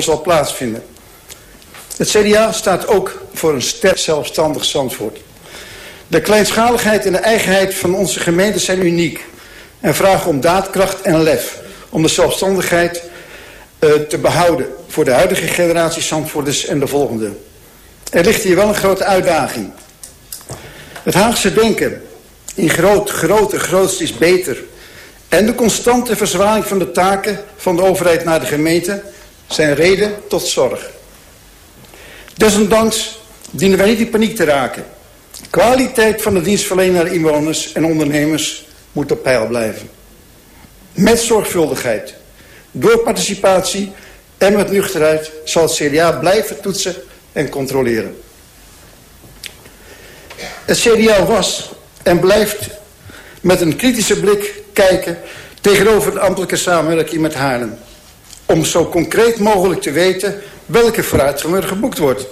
zal plaatsvinden. Het CDA staat ook voor een sterk zelfstandig Zandvoort. De kleinschaligheid en de eigenheid van onze gemeente zijn uniek en vragen om daadkracht en lef om de zelfstandigheid uh, te behouden voor de huidige generatie Zandvoorters en de volgende. Er ligt hier wel een grote uitdaging. Het Haagse denken in groot, groter, grootst is beter en de constante verzwaring van de taken van de overheid naar de gemeente zijn reden tot zorg. Desondanks dienen wij niet in paniek te raken. Kwaliteit van de dienstverlening naar inwoners en ondernemers moet op peil blijven. Met zorgvuldigheid, door participatie en met nuchterheid zal het CDA blijven toetsen en controleren. Het CDA was en blijft met een kritische blik kijken tegenover de ambtelijke samenwerking met Haarlem. Om zo concreet mogelijk te weten welke vooruitgang er geboekt wordt.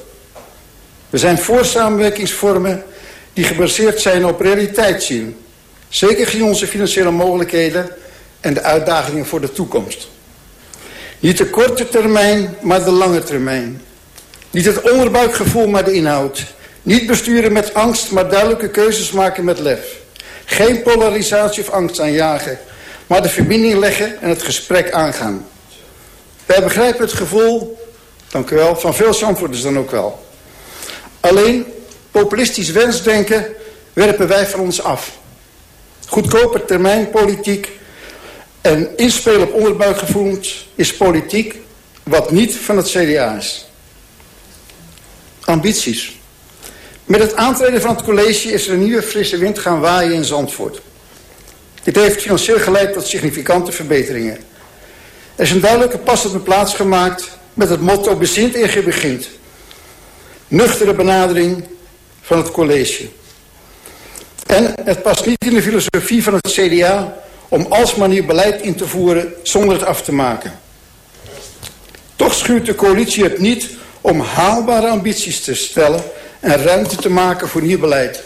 We zijn voor samenwerkingsvormen die gebaseerd zijn op realiteitszien. Zeker gezien onze financiële mogelijkheden en de uitdagingen voor de toekomst. Niet de korte termijn, maar de lange termijn. Niet het onderbuikgevoel, maar de inhoud. Niet besturen met angst, maar duidelijke keuzes maken met lef. Geen polarisatie of angst aanjagen, maar de verbinding leggen en het gesprek aangaan. Wij begrijpen het gevoel, dank u wel, van veel zandvoerders dan ook wel. Alleen populistisch wensdenken werpen wij van ons af. Goedkope termijnpolitiek en inspelen op onderbuikgevoelens is politiek wat niet van het CDA is. Ambities. Met het aantreden van het college is er een nieuwe frisse wind gaan waaien in Zandvoort. Dit heeft financieel geleid tot significante verbeteringen. Er is een duidelijke pas op plaats gemaakt met het motto bezint en je begint. Nuchtere benadering van het college. En het past niet in de filosofie van het CDA om alsmaar nieuw beleid in te voeren zonder het af te maken. Toch schuurt de coalitie het niet om haalbare ambities te stellen en ruimte te maken voor nieuw beleid.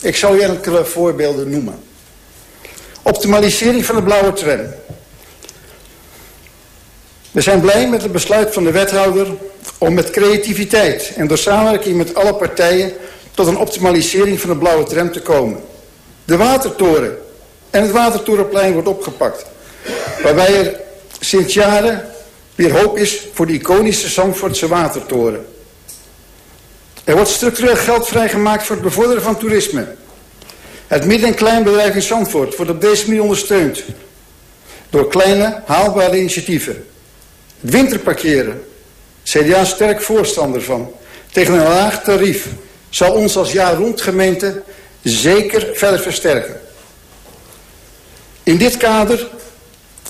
Ik zal u enkele voorbeelden noemen. Optimalisering van de blauwe tram. We zijn blij met het besluit van de wethouder om met creativiteit en door samenwerking met alle partijen tot een optimalisering van de blauwe tram te komen. De watertoren en het watertorenplein wordt opgepakt. Waarbij er sinds jaren weer hoop is voor de iconische Zandvoortse watertoren. Er wordt structureel geld vrijgemaakt voor het bevorderen van toerisme. Het midden- en kleinbedrijf in Zandvoort wordt op deze manier ondersteund. Door kleine, haalbare initiatieven. Winterparkeren. CDA sterk voorstander van. Tegen een laag tarief zal ons als jaar rond gemeente zeker verder versterken. In dit kader,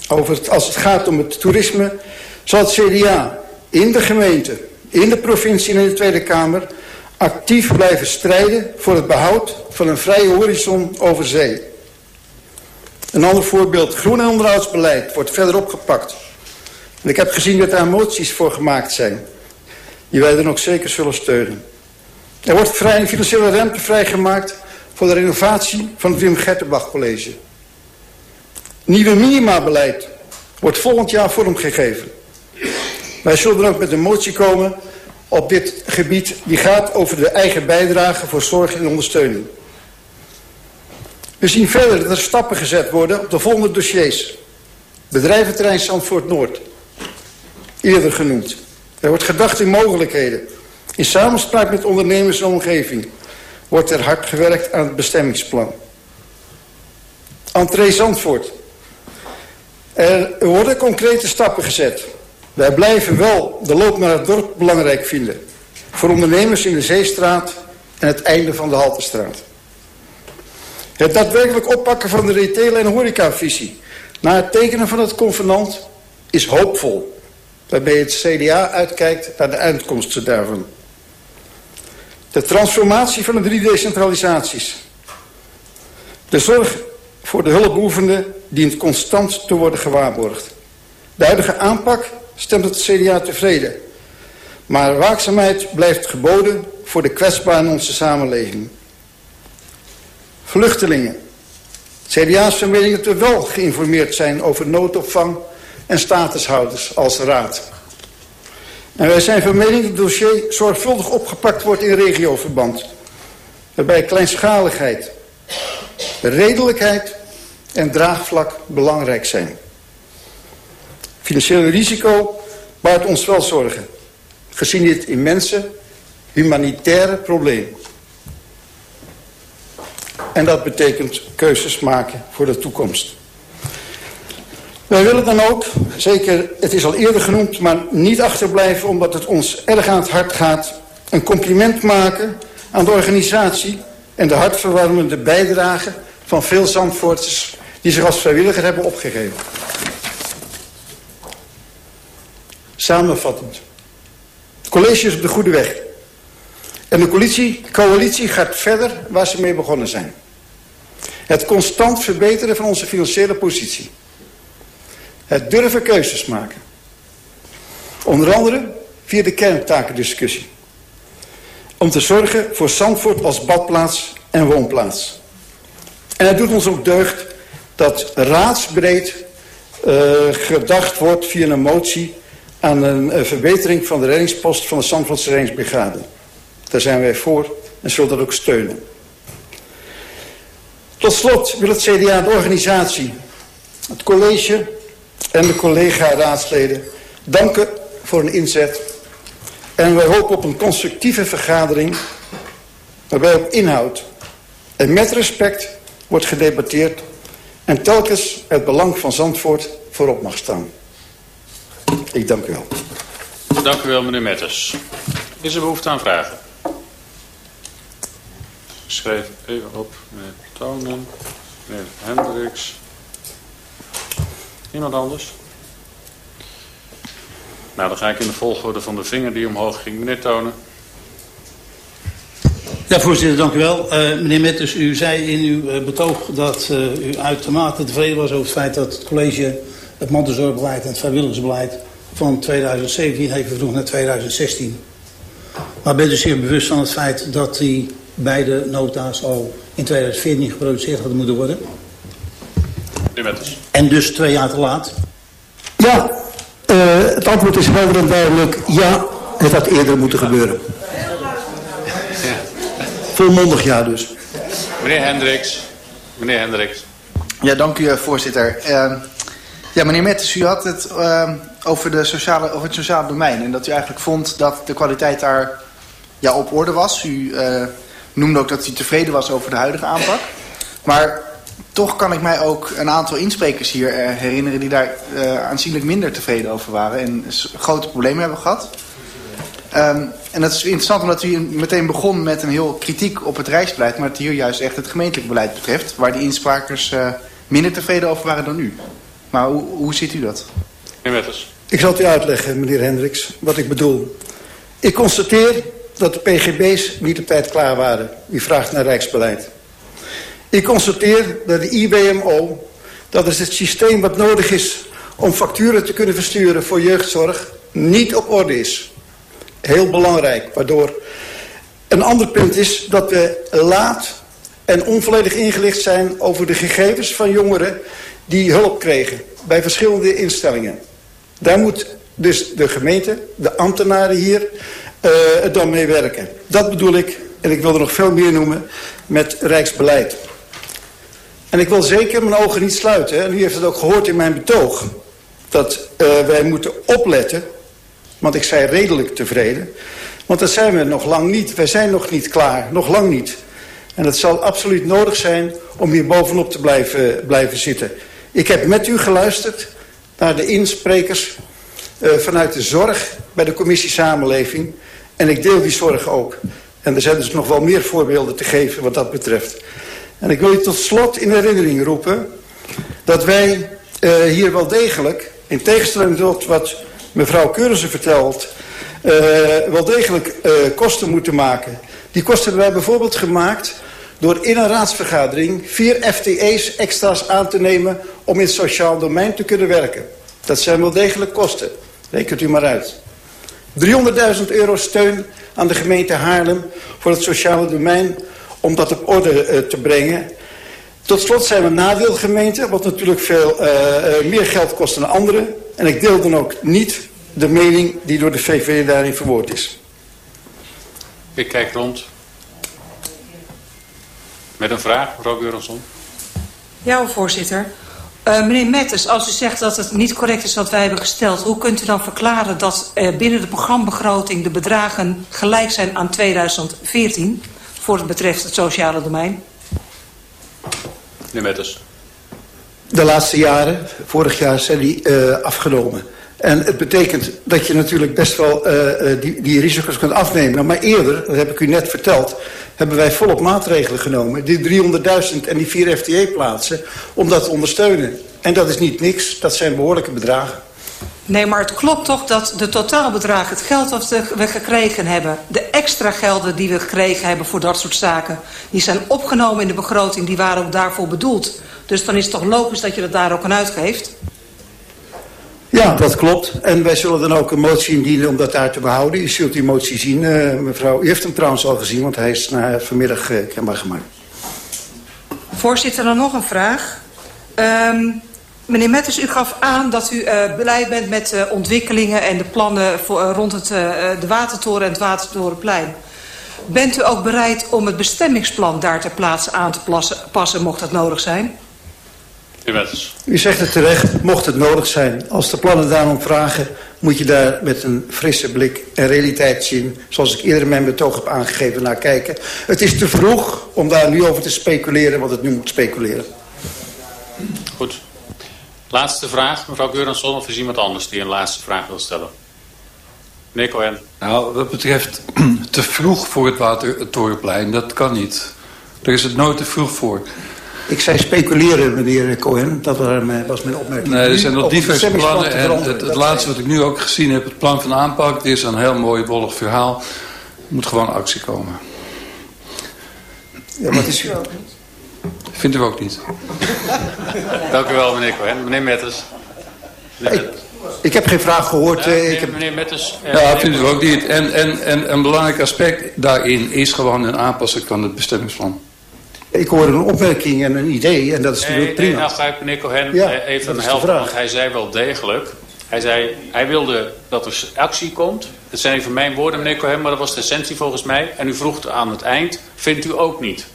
over als het gaat om het toerisme, zal het CDA in de gemeente, in de provincie en in de Tweede Kamer actief blijven strijden voor het behoud van een vrije horizon over zee. Een ander voorbeeld, groen- en onderhoudsbeleid wordt verder opgepakt. En ik heb gezien dat daar moties voor gemaakt zijn, die wij dan ook zeker zullen steunen. Er wordt vrij, financiële ruimte vrijgemaakt voor de renovatie van het Wim Gertenbach College. Nieuwe minimabeleid wordt volgend jaar vormgegeven. Wij zullen dan ook met een motie komen op dit gebied die gaat over de eigen bijdrage voor zorg en ondersteuning. We zien verder dat er stappen gezet worden op de volgende dossiers. Bedrijventerrein Zandvoort Noord. Eerder genoemd. Er wordt gedacht in mogelijkheden. In samenspraak met ondernemers en omgeving wordt er hard gewerkt aan het bestemmingsplan. Entree Zandvoort. Er worden concrete stappen gezet. Wij blijven wel de loop naar het dorp belangrijk vinden. Voor ondernemers in de Zeestraat en het einde van de Haltestraat. Het daadwerkelijk oppakken van de retail- en horecavisie na het tekenen van het convenant is hoopvol. Waarbij het CDA uitkijkt naar de uitkomsten daarvan. De transformatie van de drie decentralisaties. De zorg voor de hulpbehoevenden dient constant te worden gewaarborgd. De huidige aanpak stemt het CDA tevreden. Maar waakzaamheid blijft geboden voor de kwetsbaren in onze samenleving. Vluchtelingen. CDA's mening dat we wel geïnformeerd zijn over noodopvang en statushouders als raad. En wij zijn van mening dat het dossier zorgvuldig opgepakt wordt in regioverband. Waarbij kleinschaligheid, redelijkheid en draagvlak belangrijk zijn. Financieel risico baart ons wel zorgen. Gezien dit immense humanitaire probleem. En dat betekent keuzes maken voor de toekomst. Wij willen dan ook, zeker het is al eerder genoemd, maar niet achterblijven omdat het ons erg aan het hart gaat, een compliment maken aan de organisatie en de hartverwarmende bijdrage van veel Zandvoorters die zich als vrijwilliger hebben opgegeven. Samenvattend. Het college is op de goede weg. En de coalitie, coalitie gaat verder waar ze mee begonnen zijn. Het constant verbeteren van onze financiële positie. Het durven keuzes maken. Onder andere via de kerntakendiscussie. Om te zorgen voor Zandvoort als badplaats en woonplaats. En het doet ons ook deugd dat raadsbreed uh, gedacht wordt via een motie aan een, een verbetering van de reddingspost van de Zandvoortse reddingsbrigade. Daar zijn wij voor en zullen dat ook steunen. Tot slot wil het CDA de organisatie, het college en de collega-raadsleden danken voor een inzet. En wij hopen op een constructieve vergadering waarbij op inhoud en met respect wordt gedebatteerd en telkens het belang van Zandvoort voorop mag staan. Ik dank u wel. Dank u wel, meneer Metters. Is er behoefte aan vragen? Ik schrijf even op meneer Tonen, meneer Hendricks. Iemand anders? Nou, dan ga ik in de volgorde van de vinger die omhoog ging. Meneer Tonen. Ja, voorzitter, dank u wel. Uh, meneer Metters, u zei in uw uh, betoog dat uh, u uitermate tevreden was over het feit dat het college het mantelzorgbeleid en het vrijwilligersbeleid van 2017 heeft vervroegd naar 2016. Maar bent u zeer bewust van het feit dat die beide nota's al in 2014 geproduceerd hadden moeten worden? En dus twee jaar te laat? Ja, uh, het antwoord is helder en duidelijk. Ja, het had eerder moeten gebeuren. Ja. Volmondig ja dus. Meneer Hendricks. Meneer Hendricks. Ja, dank u voorzitter. Uh, ja, meneer Mettes, u had het uh, over, de sociale, over het sociale domein. En dat u eigenlijk vond dat de kwaliteit daar ja, op orde was. U uh, noemde ook dat u tevreden was over de huidige aanpak. Maar toch kan ik mij ook een aantal insprekers hier uh, herinneren... die daar uh, aanzienlijk minder tevreden over waren en grote problemen hebben gehad. Um, en dat is interessant omdat u meteen begon met een heel kritiek op het reisbeleid... maar het hier juist echt het gemeentelijk beleid betreft... waar die insprakers uh, minder tevreden over waren dan u. Maar hoe, hoe ziet u dat? Meneer Wetters. Ik zal het u uitleggen, meneer Hendricks, wat ik bedoel. Ik constateer dat de PGB's niet op tijd klaar waren. U vraagt naar rijksbeleid. Ik constateer dat de IBMO, dat is het systeem wat nodig is om facturen te kunnen versturen voor jeugdzorg, niet op orde is. Heel belangrijk, waardoor... Een ander punt is dat we laat en onvolledig ingelicht zijn over de gegevens van jongeren die hulp kregen bij verschillende instellingen. Daar moet dus de gemeente, de ambtenaren hier, uh, dan mee werken. Dat bedoel ik, en ik wil er nog veel meer noemen, met rijksbeleid. En ik wil zeker mijn ogen niet sluiten. En u heeft het ook gehoord in mijn betoog. Dat uh, wij moeten opletten. Want ik zei redelijk tevreden. Want dat zijn we nog lang niet. Wij zijn nog niet klaar. Nog lang niet. En het zal absoluut nodig zijn om hier bovenop te blijven, blijven zitten. Ik heb met u geluisterd naar de insprekers uh, vanuit de zorg bij de commissie Samenleving. En ik deel die zorg ook. En er zijn dus nog wel meer voorbeelden te geven wat dat betreft. En ik wil u tot slot in herinnering roepen dat wij uh, hier wel degelijk, in tegenstelling tot wat mevrouw Keurissen vertelt, uh, wel degelijk uh, kosten moeten maken. Die kosten hebben wij bijvoorbeeld gemaakt door in een raadsvergadering vier FTE's extra's aan te nemen om in het sociaal domein te kunnen werken. Dat zijn wel degelijk kosten. Rekent u maar uit. 300.000 euro steun aan de gemeente Haarlem voor het sociale domein om dat op orde uh, te brengen. Tot slot zijn we nadeelgemeente, wat natuurlijk veel uh, uh, meer geld kost dan anderen. En ik deel dan ook niet de mening die door de VV daarin verwoord is. Ik kijk rond. Met een vraag, mevrouw Geurensson. Ja, voorzitter. Uh, meneer Metters, als u zegt dat het niet correct is wat wij hebben gesteld... hoe kunt u dan verklaren dat uh, binnen de programbegroting... de bedragen gelijk zijn aan 2014... voor het betreft het sociale domein? Meneer Metters. De laatste jaren, vorig jaar, zijn die uh, afgenomen. En het betekent dat je natuurlijk best wel uh, die, die risico's kunt afnemen. Nou, maar eerder, dat heb ik u net verteld... hebben wij volop maatregelen genomen. Die 300.000 en die vier FTA-plaatsen, om dat te ondersteunen. En dat is niet niks, dat zijn behoorlijke bedragen. Nee, maar het klopt toch dat de totaalbedrag, het geld dat we gekregen hebben... de extra gelden die we gekregen hebben voor dat soort zaken... die zijn opgenomen in de begroting, die waren ook daarvoor bedoeld. Dus dan is het toch logisch dat je dat daar ook aan uitgeeft? Ja, dat klopt. En wij zullen dan ook een motie indienen om dat daar te behouden. U zult die motie zien, uh, mevrouw. U heeft hem trouwens al gezien, want hij is na vanmiddag uh, kenbaar gemaakt. Voorzitter, dan nog een vraag. Um, meneer Metters, u gaf aan dat u uh, blij bent met de ontwikkelingen en de plannen voor, rond het, de Watertoren en het Watertorenplein. Bent u ook bereid om het bestemmingsplan daar ter plaatse aan te passen, passen mocht dat nodig zijn? U zegt het terecht, mocht het nodig zijn. Als de plannen daarom vragen, moet je daar met een frisse blik en realiteit zien. Zoals ik eerder mijn betoog heb aangegeven naar kijken. Het is te vroeg om daar nu over te speculeren, want het nu moet speculeren. Goed. Laatste vraag, mevrouw Geuransson, of is iemand anders die een laatste vraag wil stellen? Meneer Cohen. Nou, wat betreft te vroeg voor het Watertorenplein, dat kan niet. Daar is het nooit te vroeg voor. Ik zei speculeren, meneer Cohen. Dat was mijn opmerking. Nee, er zijn nog diverse plannen. En het, het laatste wat ik nu ook gezien heb, het plan van aanpak... het is een heel mooi, wollig verhaal. Er moet gewoon actie komen. Ja, wat is u? Vindt u ook niet. Dank u wel, meneer Cohen. Meneer Metters. Ik, ik heb geen vraag gehoord. Ja, eh, meneer, ik heb... meneer Metters. Ja, ja vindt u ook niet. En, en, en een belangrijk aspect daarin is gewoon een aanpassing van het bestemmingsplan. Ik hoor een opmerking en een idee en dat is natuurlijk nee, prima. Nee, nou ga ik meneer Cohen Ja, eh, even de helpen, vraag. want hij zei wel degelijk. Hij zei, hij wilde dat er actie komt. Dat zijn even mijn woorden, meneer Cohen, maar dat was de essentie volgens mij. En u vroeg aan het eind, vindt u ook niet?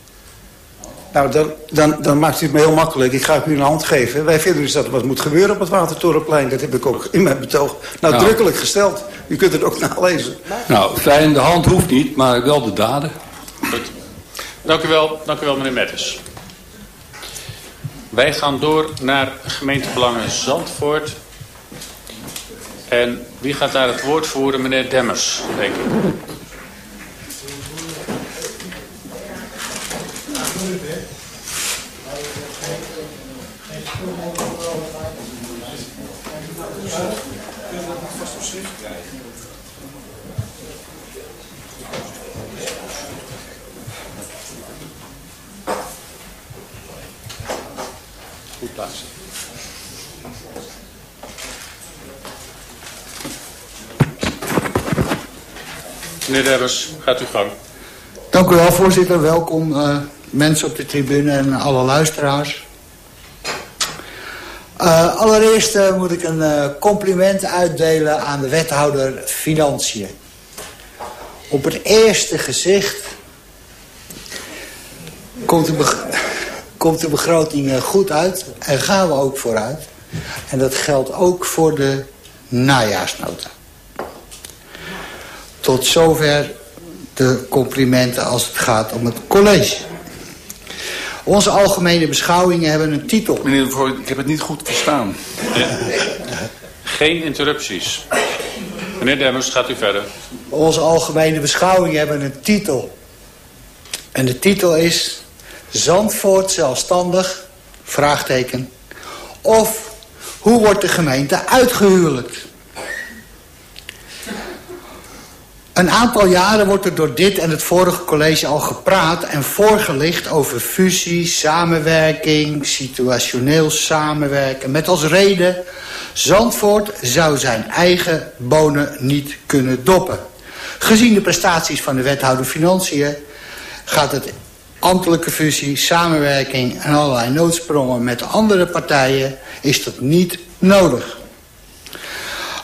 Nou, dan, dan, dan maakt u het me heel makkelijk. Ik ga het u een hand geven. Wij vinden dus dat er wat moet gebeuren op het Watertorenplein. Dat heb ik ook in mijn betoog nadrukkelijk gesteld. U kunt het ook nalezen. Nou, fijn, de hand hoeft niet, maar wel de daden. Goed. Dank u wel, dank u wel meneer Metters. Wij gaan door naar gemeentebelangen Zandvoort. En wie gaat daar het woord voeren? Meneer Demmers, denk ik. Goed luisteren. Meneer Demmers, gaat uw gang. Dank u wel, voorzitter. Welkom uh, mensen op de tribune en alle luisteraars. Uh, allereerst uh, moet ik een uh, compliment uitdelen aan de wethouder Financiën. Op het eerste gezicht komt de, komt de begroting goed uit en gaan we ook vooruit. En dat geldt ook voor de najaarsnota. Tot zover de complimenten als het gaat om het college. Onze algemene beschouwingen hebben een titel. Meneer de voorzitter, ik heb het niet goed verstaan. Geen interrupties. Meneer Demmers, gaat u verder. Onze algemene beschouwingen hebben een titel. En de titel is... Zandvoort zelfstandig, vraagteken. Of hoe wordt de gemeente uitgehuwelijkt? Een aantal jaren wordt er door dit en het vorige college al gepraat en voorgelicht over fusie, samenwerking, situationeel samenwerken. Met als reden, Zandvoort zou zijn eigen bonen niet kunnen doppen. Gezien de prestaties van de wethouder Financiën gaat het ambtelijke fusie, samenwerking en allerlei noodsprongen met andere partijen is dat niet nodig.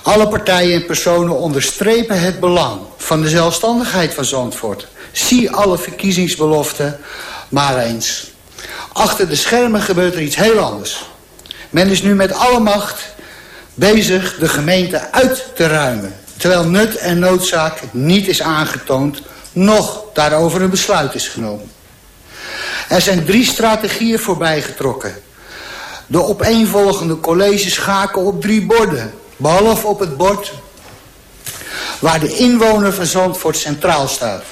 Alle partijen en personen onderstrepen het belang van de zelfstandigheid van Zandvoort. Zie alle verkiezingsbeloften maar eens. Achter de schermen gebeurt er iets heel anders. Men is nu met alle macht bezig de gemeente uit te ruimen. Terwijl nut en noodzaak niet is aangetoond, nog daarover een besluit is genomen. Er zijn drie strategieën voorbijgetrokken. De opeenvolgende colleges schaken op drie borden. Behalve op het bord waar de inwoner van Zandvoort centraal staat.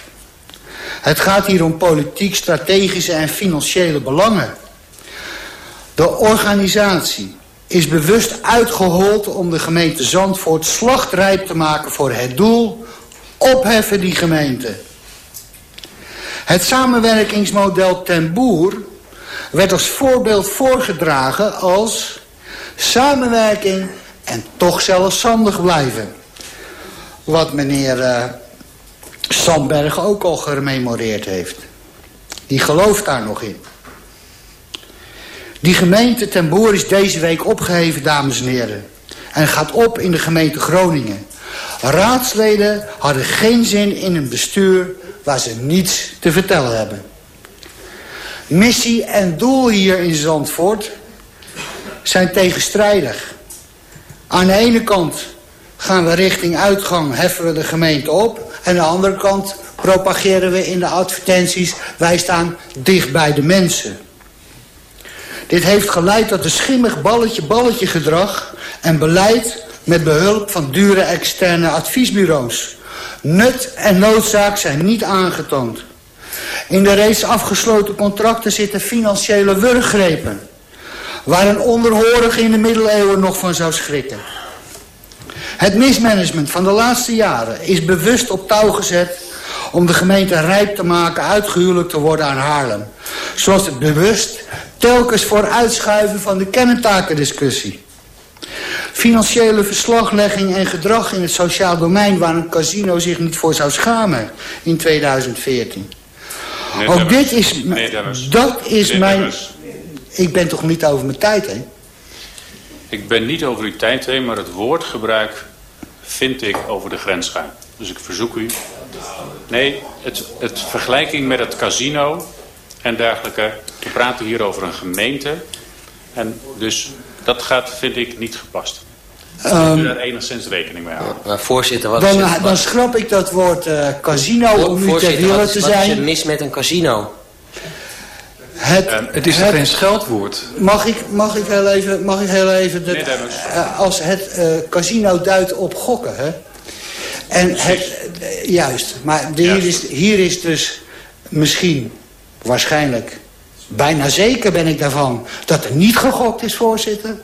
Het gaat hier om politiek, strategische en financiële belangen. De organisatie is bewust uitgehold om de gemeente Zandvoort slachtrijp te maken voor het doel opheffen die gemeente. Het samenwerkingsmodel ten boer werd als voorbeeld voorgedragen als samenwerking en toch zelfstandig blijven. Wat meneer uh, Sandberg ook al gememoreerd heeft. Die gelooft daar nog in. Die gemeente ten Boer is deze week opgeheven, dames en heren. En gaat op in de gemeente Groningen. Raadsleden hadden geen zin in een bestuur waar ze niets te vertellen hebben. Missie en doel hier in Zandvoort zijn tegenstrijdig. Aan de ene kant gaan we richting uitgang, heffen we de gemeente op. En aan de andere kant propageren we in de advertenties, wij staan dicht bij de mensen. Dit heeft geleid tot een schimmig balletje-balletje gedrag en beleid met behulp van dure externe adviesbureaus. Nut en noodzaak zijn niet aangetoond. In de reeds afgesloten contracten zitten financiële wurggrepen. Waar een onderhorige in de middeleeuwen nog van zou schrikken. Het mismanagement van de laatste jaren is bewust op touw gezet om de gemeente rijp te maken uitgehuwelijk te worden aan Haarlem. Zoals het bewust telkens voor uitschuiven van de kennentakendiscussie. Financiële verslaglegging en gedrag in het sociaal domein... waar een casino zich niet voor zou schamen in 2014. Ook dit is... dat is mijn... Ik ben toch niet over mijn tijd heen? Ik ben niet over uw tijd heen, maar het woordgebruik vind ik over de grens gaan. Dus ik verzoek u... Nee, het, het vergelijking met het casino en dergelijke. We praten hier over een gemeente. En dus dat gaat, vind ik, niet gepast. Um, u daar enigszins rekening mee houden. Maar voorzitter, wat dan, is dan schrap ik dat woord uh, casino om u te willen te zijn. Wat is er mis met een casino? Het, um, het is het, geen scheldwoord. Mag ik, mag ik heel even, mag ik heel even dat, uh, als het uh, casino duidt op gokken, hè? En het, juist, maar de, hier, is, hier is dus misschien, waarschijnlijk, bijna zeker ben ik daarvan, dat er niet gegokt is, voorzitter.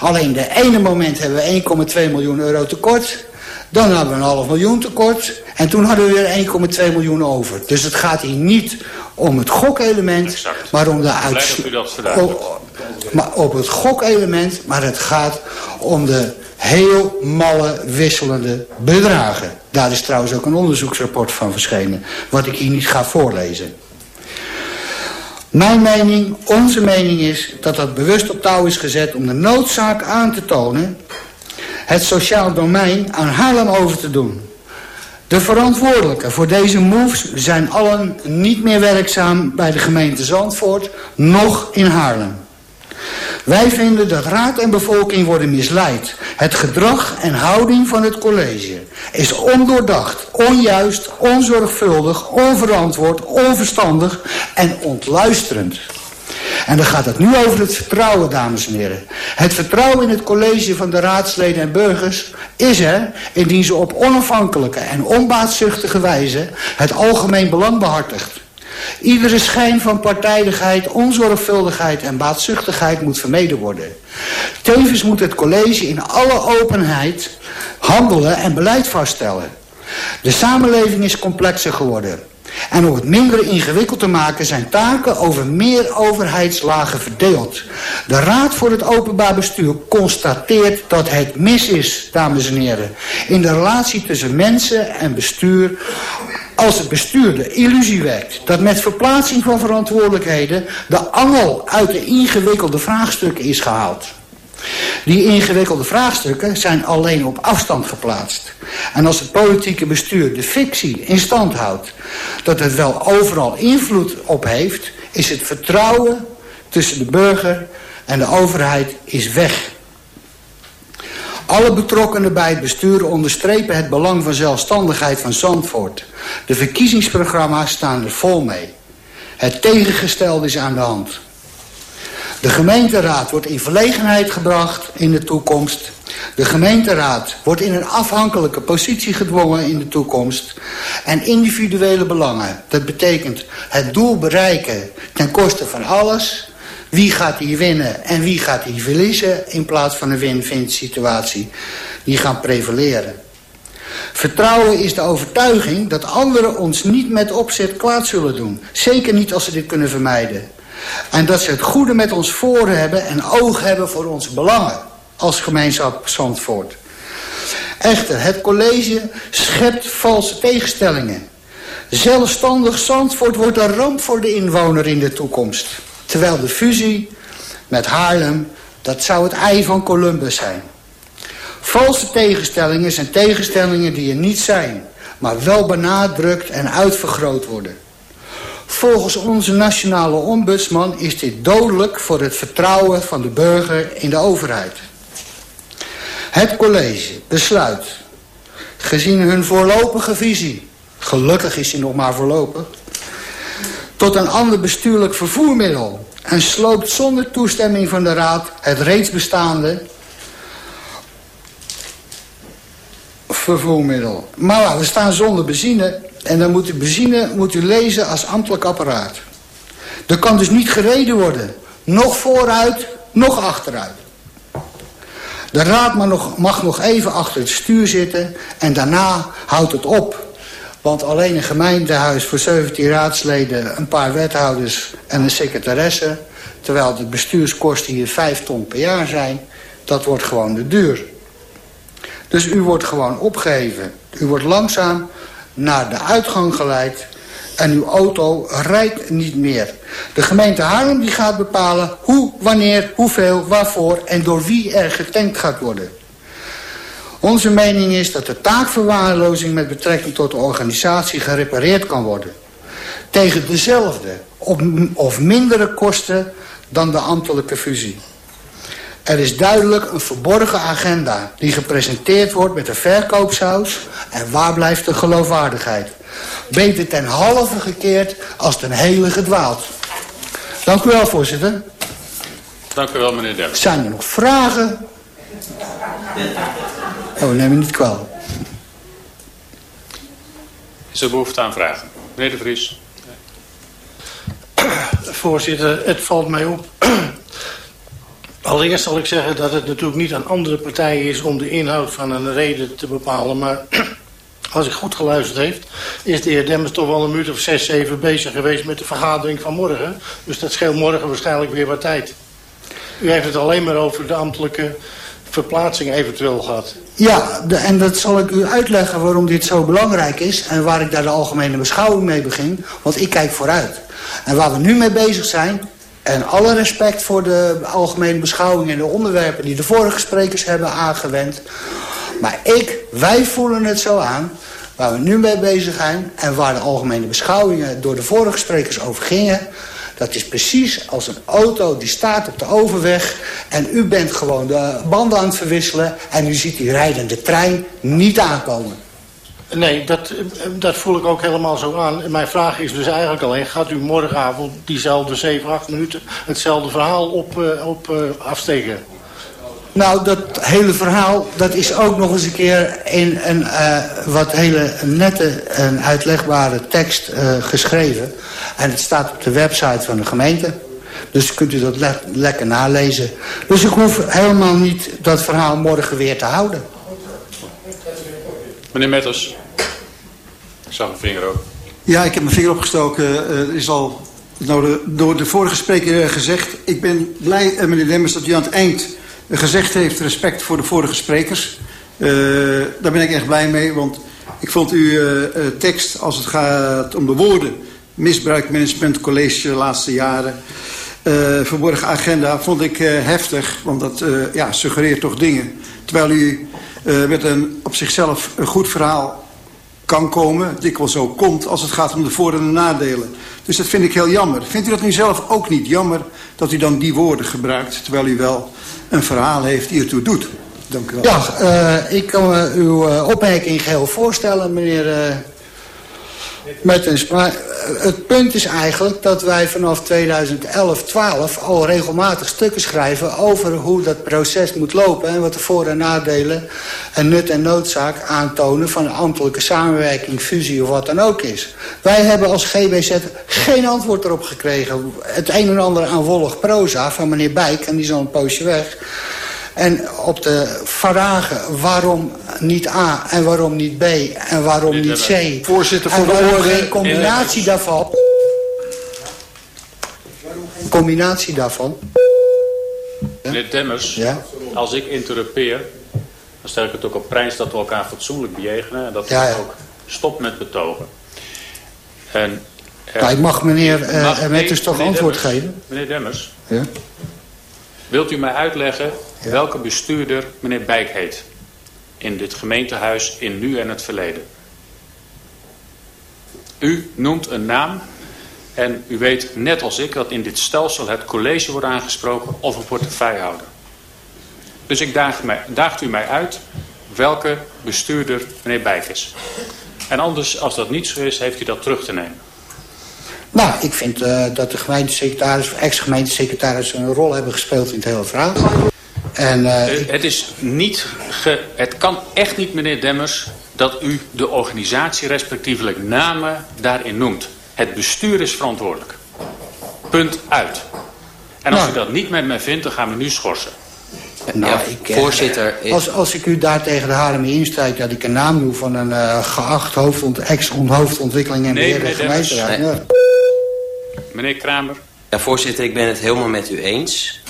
Alleen de ene moment hebben we 1,2 miljoen euro tekort. Dan hadden we een half miljoen tekort. En toen hadden we weer 1,2 miljoen over. Dus het gaat hier niet om het gokelement, maar om de uitsluiting. Maar op het gokelement, maar het gaat om de heel malle wisselende bedragen. Daar is trouwens ook een onderzoeksrapport van verschenen, wat ik hier niet ga voorlezen. Mijn mening, onze mening is dat dat bewust op touw is gezet om de noodzaak aan te tonen het sociaal domein aan Haarlem over te doen. De verantwoordelijken voor deze moves zijn allen niet meer werkzaam bij de gemeente Zandvoort, noch in Haarlem. Wij vinden dat raad en bevolking worden misleid. Het gedrag en houding van het college is ondoordacht, onjuist, onzorgvuldig, onverantwoord, onverstandig en ontluisterend. En dan gaat het nu over het vertrouwen, dames en heren. Het vertrouwen in het college van de raadsleden en burgers is er... indien ze op onafhankelijke en onbaatzuchtige wijze het algemeen belang behartigt. Iedere schijn van partijdigheid, onzorgvuldigheid en baatzuchtigheid moet vermeden worden. Tevens moet het college in alle openheid handelen en beleid vaststellen. De samenleving is complexer geworden. En om het minder ingewikkeld te maken zijn taken over meer overheidslagen verdeeld. De Raad voor het Openbaar Bestuur constateert dat het mis is, dames en heren, in de relatie tussen mensen en bestuur als het bestuur de illusie wekt dat met verplaatsing van verantwoordelijkheden de angel uit de ingewikkelde vraagstukken is gehaald. Die ingewikkelde vraagstukken zijn alleen op afstand geplaatst. En als het politieke bestuur de fictie in stand houdt... dat het wel overal invloed op heeft... is het vertrouwen tussen de burger en de overheid is weg. Alle betrokkenen bij het bestuur onderstrepen het belang van zelfstandigheid van Zandvoort. De verkiezingsprogramma's staan er vol mee. Het tegengestelde is aan de hand. De gemeenteraad wordt in verlegenheid gebracht in de toekomst. De gemeenteraad wordt in een afhankelijke positie gedwongen in de toekomst. En individuele belangen, dat betekent het doel bereiken ten koste van alles... Wie gaat hier winnen en wie gaat hier verliezen... in plaats van een win-win situatie. Die gaan prevaleren. Vertrouwen is de overtuiging dat anderen ons niet met opzet kwaad zullen doen. Zeker niet als ze dit kunnen vermijden. En dat ze het goede met ons voor hebben en oog hebben voor onze belangen. Als gemeenschap Zandvoort. Echter, het college schept valse tegenstellingen. Zelfstandig Zandvoort wordt een ramp voor de inwoner in de toekomst. Terwijl de fusie met Haarlem, dat zou het ei van Columbus zijn. Valse tegenstellingen zijn tegenstellingen die er niet zijn, maar wel benadrukt en uitvergroot worden. Volgens onze nationale ombudsman is dit dodelijk voor het vertrouwen van de burger in de overheid. Het college besluit, gezien hun voorlopige visie, gelukkig is die nog maar voorlopig, tot een ander bestuurlijk vervoermiddel en sloopt zonder toestemming van de Raad het reeds bestaande vervoermiddel. Maar we staan zonder benzine en dan moet u benzine moet u lezen als ambtelijk apparaat. Er kan dus niet gereden worden. Nog vooruit, nog achteruit. De raad mag nog, mag nog even achter het stuur zitten en daarna houdt het op. Want alleen een gemeentehuis voor 17 raadsleden, een paar wethouders en een secretaresse... terwijl de bestuurskosten hier 5 ton per jaar zijn, dat wordt gewoon de duur. Dus u wordt gewoon opgeheven. U wordt langzaam naar de uitgang geleid en uw auto rijdt niet meer. De gemeente Haarlem die gaat bepalen hoe, wanneer, hoeveel, waarvoor en door wie er getankt gaat worden. Onze mening is dat de taakverwaarlozing met betrekking tot de organisatie gerepareerd kan worden. Tegen dezelfde of mindere kosten dan de ambtelijke fusie. Er is duidelijk een verborgen agenda die gepresenteerd wordt met een verkoopsaus. En waar blijft de geloofwaardigheid? Beter ten halve gekeerd als ten hele gedwaald. Dank u wel, voorzitter. Dank u wel, meneer Dems. Zijn er nog vragen? Oh, neem me niet kwalijk. Is er behoefte aan vragen? Meneer de Vries. Voorzitter, het valt mij op. Allereerst zal ik zeggen dat het natuurlijk niet aan andere partijen is om de inhoud van een reden te bepalen. Maar als ik goed geluisterd heeft, is de heer Demmers toch wel een minuut of zes, zeven bezig geweest met de vergadering van morgen. Dus dat scheelt morgen waarschijnlijk weer wat tijd. U heeft het alleen maar over de ambtelijke verplaatsing eventueel gehad. Ja, en dat zal ik u uitleggen waarom dit zo belangrijk is... en waar ik daar de algemene beschouwing mee begin. Want ik kijk vooruit. En waar we nu mee bezig zijn... en alle respect voor de algemene beschouwing en de onderwerpen... die de vorige sprekers hebben aangewend... maar ik, wij voelen het zo aan... waar we nu mee bezig zijn... en waar de algemene beschouwingen door de vorige sprekers over gingen... Dat is precies als een auto die staat op de overweg... en u bent gewoon de banden aan het verwisselen... en u ziet die rijdende trein niet aankomen. Nee, dat, dat voel ik ook helemaal zo aan. Mijn vraag is dus eigenlijk alleen... gaat u morgenavond diezelfde 7, 8 minuten... hetzelfde verhaal op, uh, op uh, afsteken? Nou, dat hele verhaal, dat is ook nog eens een keer in een uh, wat hele nette en uitlegbare tekst uh, geschreven. En het staat op de website van de gemeente. Dus kunt u dat le lekker nalezen. Dus ik hoef helemaal niet dat verhaal morgen weer te houden. Meneer Metters. Ik zag een vinger ook. Ja, ik heb mijn vinger opgestoken. Uh, er is al nou, door de vorige spreker gezegd. Ik ben blij, uh, meneer Demmers, dat u aan het eind gezegd heeft respect voor de vorige sprekers. Uh, daar ben ik echt blij mee, want ik vond uw uh, tekst als het gaat om de woorden... misbruikmanagement college laatste jaren... verborgen agenda vond ik heftig. Want dat ja, suggereert toch dingen. Terwijl u met een op zichzelf een goed verhaal kan komen. Dikwijls ook komt als het gaat om de voor- en de nadelen. Dus dat vind ik heel jammer. Vindt u dat nu zelf ook niet jammer dat u dan die woorden gebruikt... terwijl u wel een verhaal heeft die ertoe doet? Dank u wel. Ja, uh, ik kan me uw uh, opmerking geheel voorstellen, meneer het punt is eigenlijk dat wij vanaf 2011, 12 al regelmatig stukken schrijven... over hoe dat proces moet lopen en wat de voor- en nadelen... en nut en noodzaak aantonen van ambtelijke samenwerking, fusie of wat dan ook is. Wij hebben als GBZ geen antwoord erop gekregen. Het een en ander aan wollig proza van meneer Bijk, en die is al een poosje weg... En op de vragen waarom niet A en waarom niet B en waarom niet C... Voorzitter voor de orde... een combinatie daarvan... Combinatie daarvan... Meneer Demmers, ja? als ik interrupeer... dan stel ik het ook op prijs dat we elkaar fatsoenlijk bejegenen... en dat we ja, ja. ook stop met betogen. En, uh, ik mag meneer uh, Metters toch antwoord Demmers, geven? Meneer Demmers, ja? wilt u mij uitleggen welke bestuurder meneer Bijk heet? In dit gemeentehuis, in nu en het verleden. U noemt een naam en u weet net als ik dat in dit stelsel het college wordt aangesproken of een portefeuillehouder. Dus ik daag daagt u mij uit welke bestuurder meneer Bijk is. En anders, als dat niet zo is, heeft u dat terug te nemen. Nou, ik vind uh, dat de gemeentesecretaris, ex-gemeentesecretaris een rol hebben gespeeld in het hele verhaal. En, uh, ik... Het is niet, ge, het kan echt niet meneer Demmers dat u de organisatie respectievelijk namen daarin noemt. Het bestuur is verantwoordelijk. Punt uit. En als Nou. u dat niet met mij vindt, dan gaan we nu schorsen. Nou, Ja, ik, eh, voorzitter, ik- Als, als ik u daar tegen de haren mee instuit dat ik een naam doe van een eh, geacht hoofdont, ex-hoofdontwikkeling en Nee, beheer gemeenteraad. Nee. Ja. Meneer Kramer, Ja, voorzitter, ik ben het helemaal met u eens.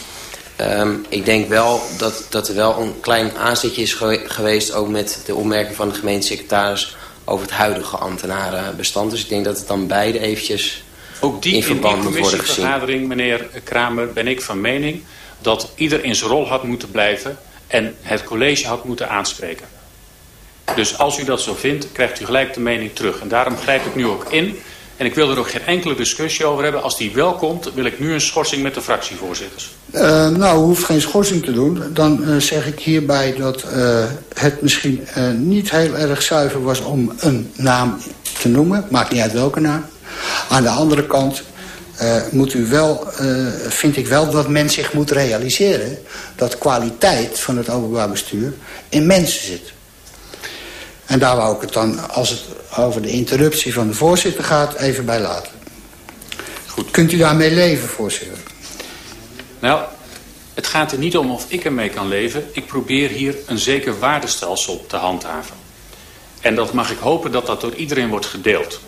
Ehm, ik denk wel dat, dat er wel een klein aanzetje is gewe- geweest... ook met de opmerking van de gemeentesecretaris... over het huidige ambtenarenbestand. Dus ik denk dat het dan beide eventjes ook die, in die verband moet worden gezien. commissievergadering, meneer Kramer, ben ik van mening dat ieder in zijn rol had moeten blijven en het college had moeten aanspreken. Dus als u dat zo vindt, krijgt u gelijk de mening terug. En daarom grijp ik nu ook in. En ik wil er ook geen enkele discussie over hebben. Als die wel komt, wil ik nu een schorsing met de fractievoorzitters. Eh, nou, hoeft geen schorsing te doen. Dan eh, zeg ik hierbij dat eh, het misschien niet heel erg zuiver was om een naam te noemen. Maakt niet uit welke naam. Aan de andere kant moet u wel, vind ik wel dat men zich moet realiseren... dat kwaliteit van het openbaar bestuur in mensen zit. En daar wou ik het dan, als het over de interruptie van de voorzitter gaat, even bij laten. Goed. Kunt u daarmee leven, voorzitter? Nou, het gaat er niet om of ik ermee kan leven. Ik probeer hier een zeker waardestelsel te handhaven. En dat mag ik hopen dat dat door iedereen wordt gedeeld.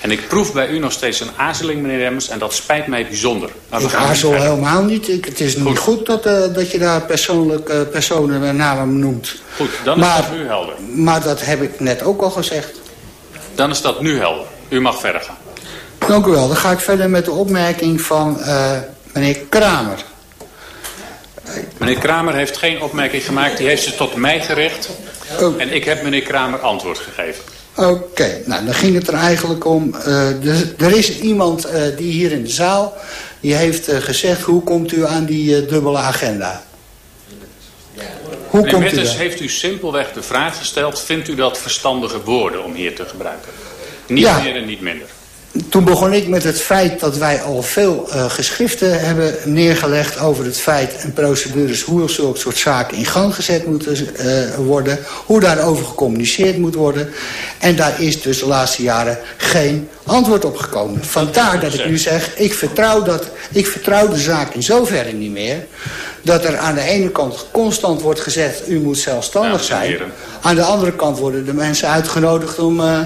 En ik proef bij u nog steeds een aarzeling, meneer Remmers, en dat spijt mij bijzonder. Maar Ik aarzel helemaal niet. Ik, het is Goed. niet goed dat, eh, dat je daar persoonlijk eh, personen met namen noemt. Goed, dan Maar- is dat nu helder. Maar dat heb ik net ook al gezegd. Dan is dat nu helder. U mag verder gaan. Dank u wel. Dan ga ik verder met de opmerking van eh, meneer Kramer. Meneer Kramer heeft geen opmerking gemaakt. Die heeft ze tot mij gericht. Oh. En ik heb meneer Kramer antwoord gegeven. Oké, nou dan ging het er eigenlijk om. eh, er, er is iemand eh, die hier in de zaal, die heeft eh, gezegd... hoe komt u aan die dubbele agenda? Hoe Meneer komt Metters heeft u simpelweg de vraag gesteld... vindt u dat verstandige woorden om hier te gebruiken? Niet Ja. meer en niet minder. Toen begon ik met het feit dat wij al veel eh, geschriften hebben neergelegd over het feit en procedures hoe zulke soort zaken in gang gezet moeten eh, worden, hoe daarover gecommuniceerd moet worden. En daar is dus de laatste jaren geen antwoord op gekomen. Vandaar dat ik nu zeg, ik vertrouw, dat, ik vertrouw de zaak in zoverre niet meer, dat er aan de ene kant constant wordt gezegd, u moet zelfstandig zijn. Aan de andere kant worden de mensen uitgenodigd om eh,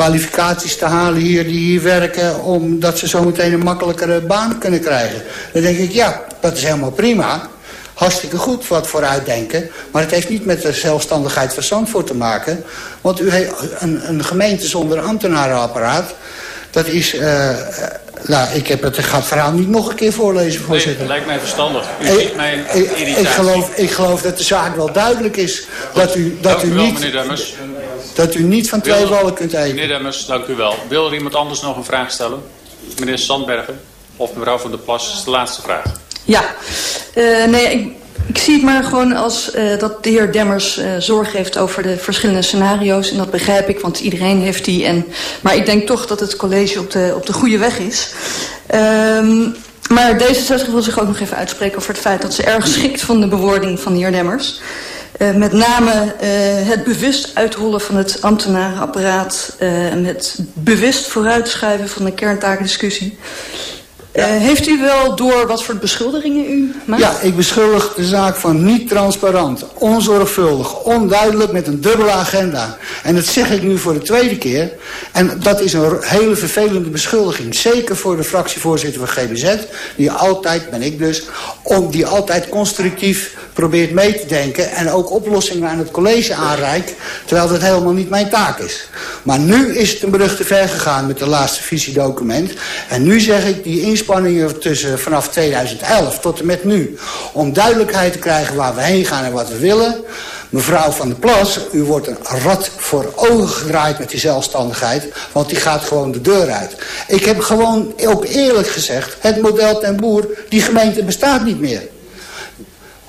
kwalificaties te halen hier die hier werken... omdat ze zo meteen een makkelijkere baan kunnen krijgen. Dan denk ik, ja, dat is helemaal prima. Hartstikke goed wat vooruitdenken. Maar het heeft niet met de zelfstandigheid van Zandvoort te maken. Want u heeft een, een gemeente zonder ambtenarenapparaat... dat is eh, Nou, ik, heb het, ik ga het verhaal niet nog een keer voorlezen, voorzitter. Nee, lijkt mij verstandig. U ik, ziet mijn irritatie. Ik geloof, ik geloof dat de zaak wel duidelijk is. Dat u, dat dank u, wel, niet. Dat u niet van twee ballen kunt eten. Meneer Demmers, dank u wel. Wil er iemand anders nog een vraag stellen? Meneer Sandbergen of mevrouw van der Plas, is de laatste vraag. Ja, uh, nee, ik, ik zie het maar gewoon als uh, dat de heer Demmers uh, zorg heeft over de verschillende scenario's. En dat begrijp ik, want iedereen heeft die. En, maar ik denk toch dat het college op de, op de goede weg is. Um, maar D66 wil zich ook nog even uitspreken over het feit dat ze erg geschikt van de bewoording van de heer Demmers. Uh, met name uh, het bewust uithollen van het ambtenarenapparaat... Uh, en het bewust vooruitschuiven van de kerntakendiscussie... Ja. Heeft u wel door wat voor beschuldigingen u maakt? Ja, ik beschuldig de zaak van niet transparant, onzorgvuldig, onduidelijk met een dubbele agenda. En dat zeg ik nu voor de tweede keer. En dat is een hele vervelende beschuldiging. Zeker voor de fractievoorzitter van GBZ, die altijd, ben ik dus, om die altijd constructief probeert mee te denken en ook oplossingen aan het college aanreikt, terwijl dat helemaal niet mijn taak is. Maar nu is het een brug te ver gegaan met de laatste visiedocument. En nu zeg ik, die inspanningen tussen vanaf 2011 tot en met nu, om duidelijkheid te krijgen waar we heen gaan en wat we willen. Mevrouw Van der Plas, u wordt een rat voor ogen gedraaid met die zelfstandigheid, want die gaat gewoon de deur uit. Ik heb gewoon ook eerlijk gezegd, het model ten boer, die gemeente bestaat niet meer.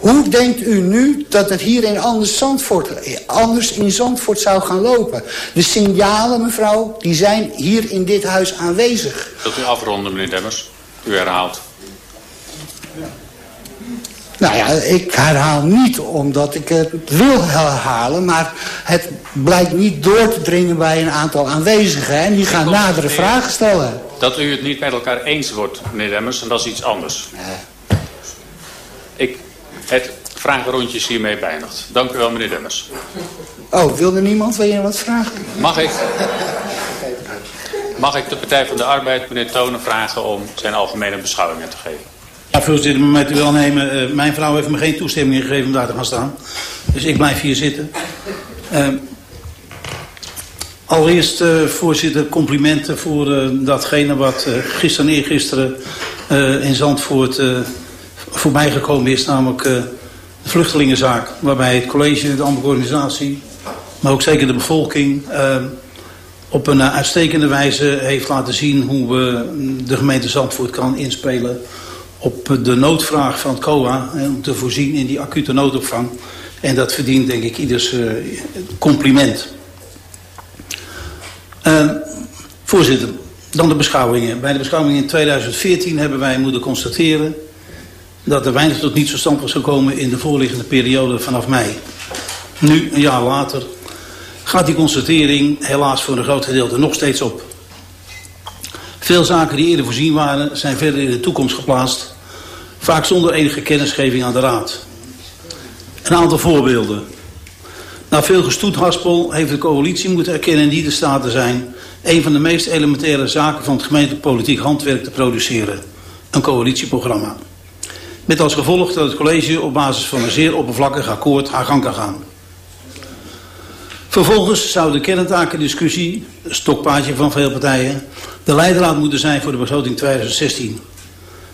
Hoe denkt u nu dat het hier in anders, Zandvoort, anders in Zandvoort zou gaan lopen? De signalen, mevrouw, die zijn hier in dit huis aanwezig. Wilt u afronden, meneer Demmers? U herhaalt. Nou ja, ik herhaal niet omdat ik het wil herhalen, maar het blijkt niet door te dringen bij een aantal aanwezigen. En die gaan nadere vragen stellen. Dat u het niet met elkaar eens wordt, meneer Demmers, en dat is iets anders. Nee. Ik het vragenrondje is hiermee beëindigd. Dank u wel, meneer Demmers. Oh, wilde niemand? Wil je wat vragen? Mag ik? Mag ik de Partij van de Arbeid, meneer Tonen, vragen om zijn algemene beschouwingen te geven? Ja, voorzitter, met u wel nemen. Uh, mijn vrouw heeft me geen toestemming gegeven om daar te gaan staan. Dus ik blijf hier zitten. Uh, allereerst, uh, voorzitter, complimenten voor datgene wat gisteren en eergisteren in Zandvoort voorbijgekomen is, namelijk uh, de vluchtelingenzaak. Waarbij het college, de andere organisatie, maar ook zeker de bevolking... Uh, op een uh, uitstekende wijze heeft laten zien hoe we de gemeente Zandvoort kan inspelen... op de noodvraag van het COA, om te voorzien in die acute noodopvang. En dat verdient denk ik ieders compliment. voorzitter, dan de beschouwingen. Bij de beschouwingen in 2014 hebben wij moeten constateren dat er weinig tot niets verstand was gekomen in de voorliggende periode vanaf mei. Nu, een jaar later, gaat die constatering helaas voor een groot gedeelte nog steeds op. Veel zaken die eerder voorzien waren, zijn verder in de toekomst geplaatst. Vaak zonder enige kennisgeving aan de Raad. Een aantal voorbeelden. Na veel gestoethaspel heeft de coalitie moeten erkennen in staat te zijn... een van de meest elementaire zaken van het gemeentepolitiek handwerk te produceren. Een coalitieprogramma. Met als gevolg dat het college op basis van een zeer oppervlakkig akkoord haar gang kan gaan. Vervolgens zou de kerntakendiscussie, stokpaardje van veel partijen, de leidraad moeten zijn voor de begroting 2016.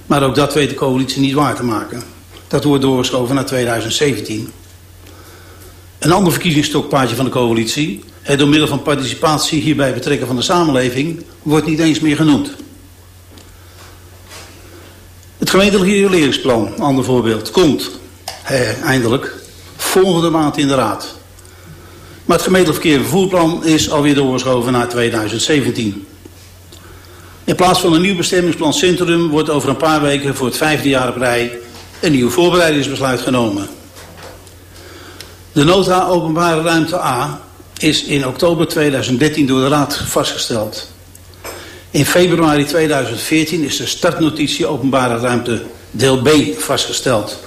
Maar ook dat weet de coalitie niet waar te maken. Dat wordt doorgeschoven naar 2017. Een ander verkiezingsstokpaardje van de coalitie, het door middel van participatie hierbij betrekken van de samenleving, wordt niet eens meer genoemd. Het gemeentelijk reguleringsplan, ander voorbeeld, komt eh, eindelijk volgende maand in de raad. Maar het gemeentelijk verkeer vervoerplan is alweer doorgeschoven naar 2017. In plaats van een nieuw bestemmingsplan Centrum wordt over een paar weken voor het vijfde jaar op een nieuw voorbereidingsbesluit genomen. De nota openbare ruimte A is in oktober 2013 door de Raad vastgesteld. In februari 2014 is de startnotitie openbare ruimte deel B vastgesteld.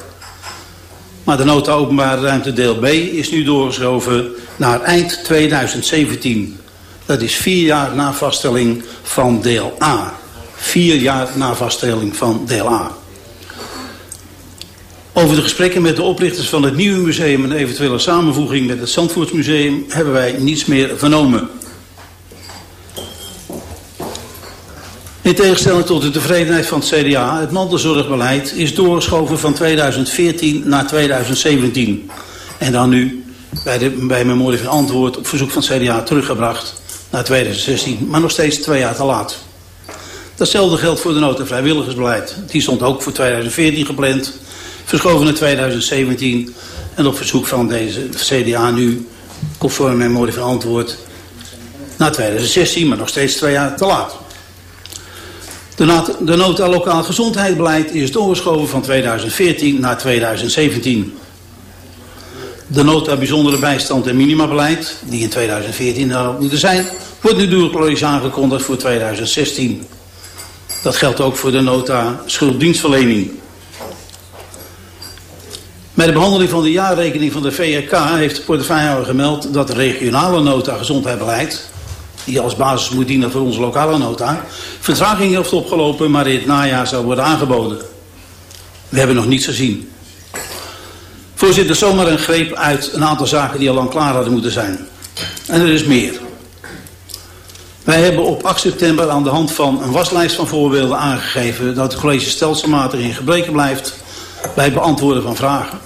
Maar de nota openbare ruimte deel B is nu doorgeschoven naar eind 2017. Dat is vier jaar na vaststelling van deel A. Vier jaar na vaststelling van deel A. Over de gesprekken met de oprichters van het nieuwe museum... en eventuele samenvoeging met het Zandvoortsmuseum... hebben wij niets meer vernomen. In tegenstelling tot de tevredenheid van het CDA, het mantelzorgbeleid is doorgeschoven van 2014 naar 2017. En dan nu bij, de, bij memorie van antwoord op verzoek van het CDA teruggebracht naar 2016. Maar nog steeds twee jaar te laat. Datzelfde geldt voor de nood- en vrijwilligersbeleid. Die stond ook voor 2014 gepland, verschoven naar 2017. En op verzoek van deze CDA nu, conform memorie van antwoord, naar 2016, maar nog steeds twee jaar te laat. De, nota lokaal gezondheidsbeleid is doorgeschoven van 2014 naar 2017. De nota bijzondere bijstand en minimabeleid, die in 2014 daarop moeten zijn, wordt nu door aangekondigd voor 2016. Dat geldt ook voor de nota schulddienstverlening. Bij de behandeling van de jaarrekening van de VRK heeft de portefeuillehouder gemeld dat de regionale nota gezondheidsbeleid, die als basis moet dienen voor onze lokale nota, vertraging heeft opgelopen, maar in het najaar zal worden aangeboden. We hebben nog niets gezien. Voorzitter, zomaar een greep uit een aantal zaken die al lang klaar hadden moeten zijn. En er is meer. Wij hebben op 8 september aan de hand van een waslijst van voorbeelden aangegeven dat het college stelselmatig in gebreken blijft bij het beantwoorden van vragen.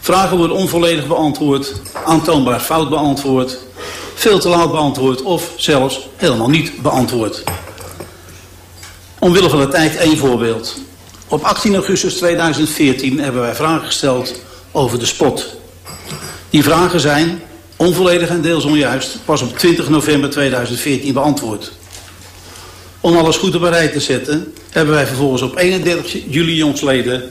Vragen worden onvolledig beantwoord, aantoonbaar fout beantwoord, veel te laat beantwoord of zelfs helemaal niet beantwoord. Omwille van de tijd één voorbeeld. Op 18 augustus 2014 hebben wij vragen gesteld over de spot. Die vragen zijn onvolledig en deels onjuist pas op 20 november 2014 beantwoord. Om alles goed op een rij te zetten hebben wij vervolgens op 31 juli jongsleden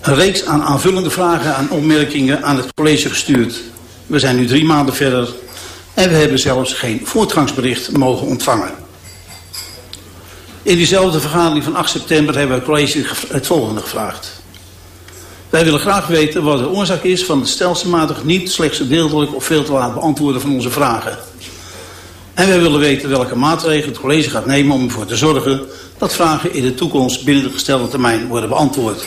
een reeks aan aanvullende vragen en opmerkingen aan het college gestuurd. We zijn nu drie maanden verder en we hebben zelfs geen voortgangsbericht mogen ontvangen. In diezelfde vergadering van 8 september hebben we het college het volgende gevraagd. Wij willen graag weten wat de oorzaak is van het stelselmatig niet slechts gedeeltelijk of veel te laat beantwoorden van onze vragen. En wij willen weten welke maatregelen het college gaat nemen om ervoor te zorgen dat vragen in de toekomst binnen de gestelde termijn worden beantwoord.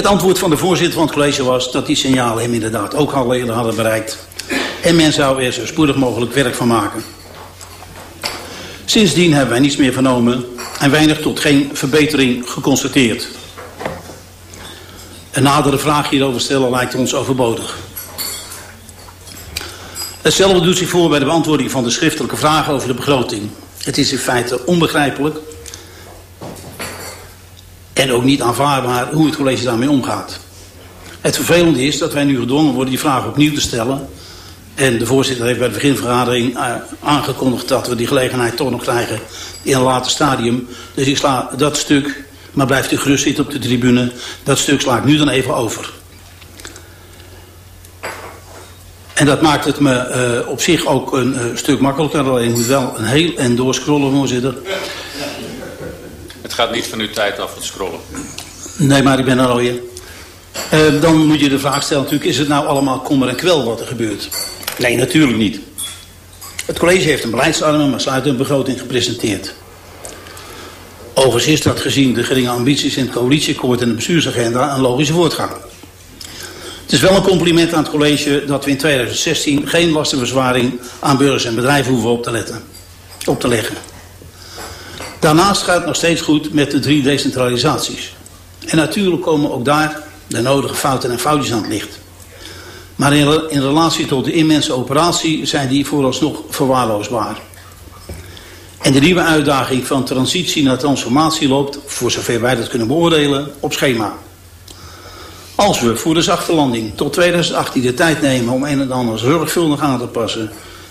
Het antwoord van de voorzitter van het college was dat die signalen hem inderdaad ook al eerder hadden bereikt. En men zou er zo spoedig mogelijk werk van maken. Sindsdien hebben wij niets meer vernomen en weinig tot geen verbetering geconstateerd. Een nadere vraag hierover stellen lijkt ons overbodig. Hetzelfde doet zich voor bij de beantwoording van de schriftelijke vragen over de begroting. Het is in feite onbegrijpelijk en ook niet aanvaardbaar hoe het college daarmee omgaat. Het vervelende is dat wij nu gedwongen worden die vraag opnieuw te stellen en de voorzitter heeft bij de beginvergadering uh, aangekondigd dat we die gelegenheid toch nog krijgen in een later stadium. Dus ik sla dat stuk, maar blijft u gerust zitten op de tribune, dat stuk sla ik nu dan even over. En dat maakt het me uh, op zich ook een uh, stuk makkelijker. Alleen moet wel een heel en doorscrollen, voorzitter. Gaat niet van uw tijd af, het scrollen. Nee, maar ik ben er al in. Uh, dan moet je de vraag stellen natuurlijk, is het nou allemaal kommer en kwel wat er gebeurt? Nee, natuurlijk niet. Het college heeft een beleidsarme, maar sluitende begroting gepresenteerd. Overigens is dat gezien de geringe ambities in het coalitieakkoord en de bestuursagenda een logische voortgang. Het is wel een compliment aan het college dat we in 2016 geen lastenverzwaring aan burgers en bedrijven hoeven op te, letten, op te leggen. Daarnaast gaat het nog steeds goed met de drie decentralisaties. En natuurlijk komen ook daar de nodige fouten en foutjes aan het licht. Maar in, in relatie tot de immense operatie zijn die vooralsnog verwaarloosbaar. En de nieuwe uitdaging van transitie naar transformatie loopt, voor zover wij dat kunnen beoordelen, op schema. Als we voor de zachte landing tot 2018 de tijd nemen om een en ander zorgvuldig aan te passen,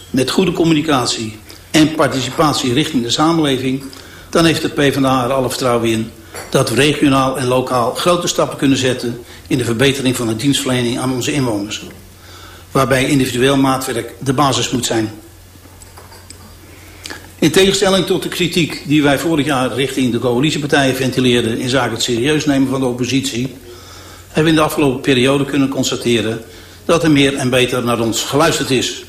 met goede communicatie en participatie richting de samenleving, dan heeft de PvdA er alle vertrouwen in dat we regionaal en lokaal grote stappen kunnen zetten in de verbetering van de dienstverlening aan onze inwoners. Waarbij individueel maatwerk de basis moet zijn. In tegenstelling tot de kritiek die wij vorig jaar richting de coalitiepartijen ventileerden in zaken het serieus nemen van de oppositie, hebben we in de afgelopen periode kunnen constateren dat er meer en beter naar ons geluisterd is.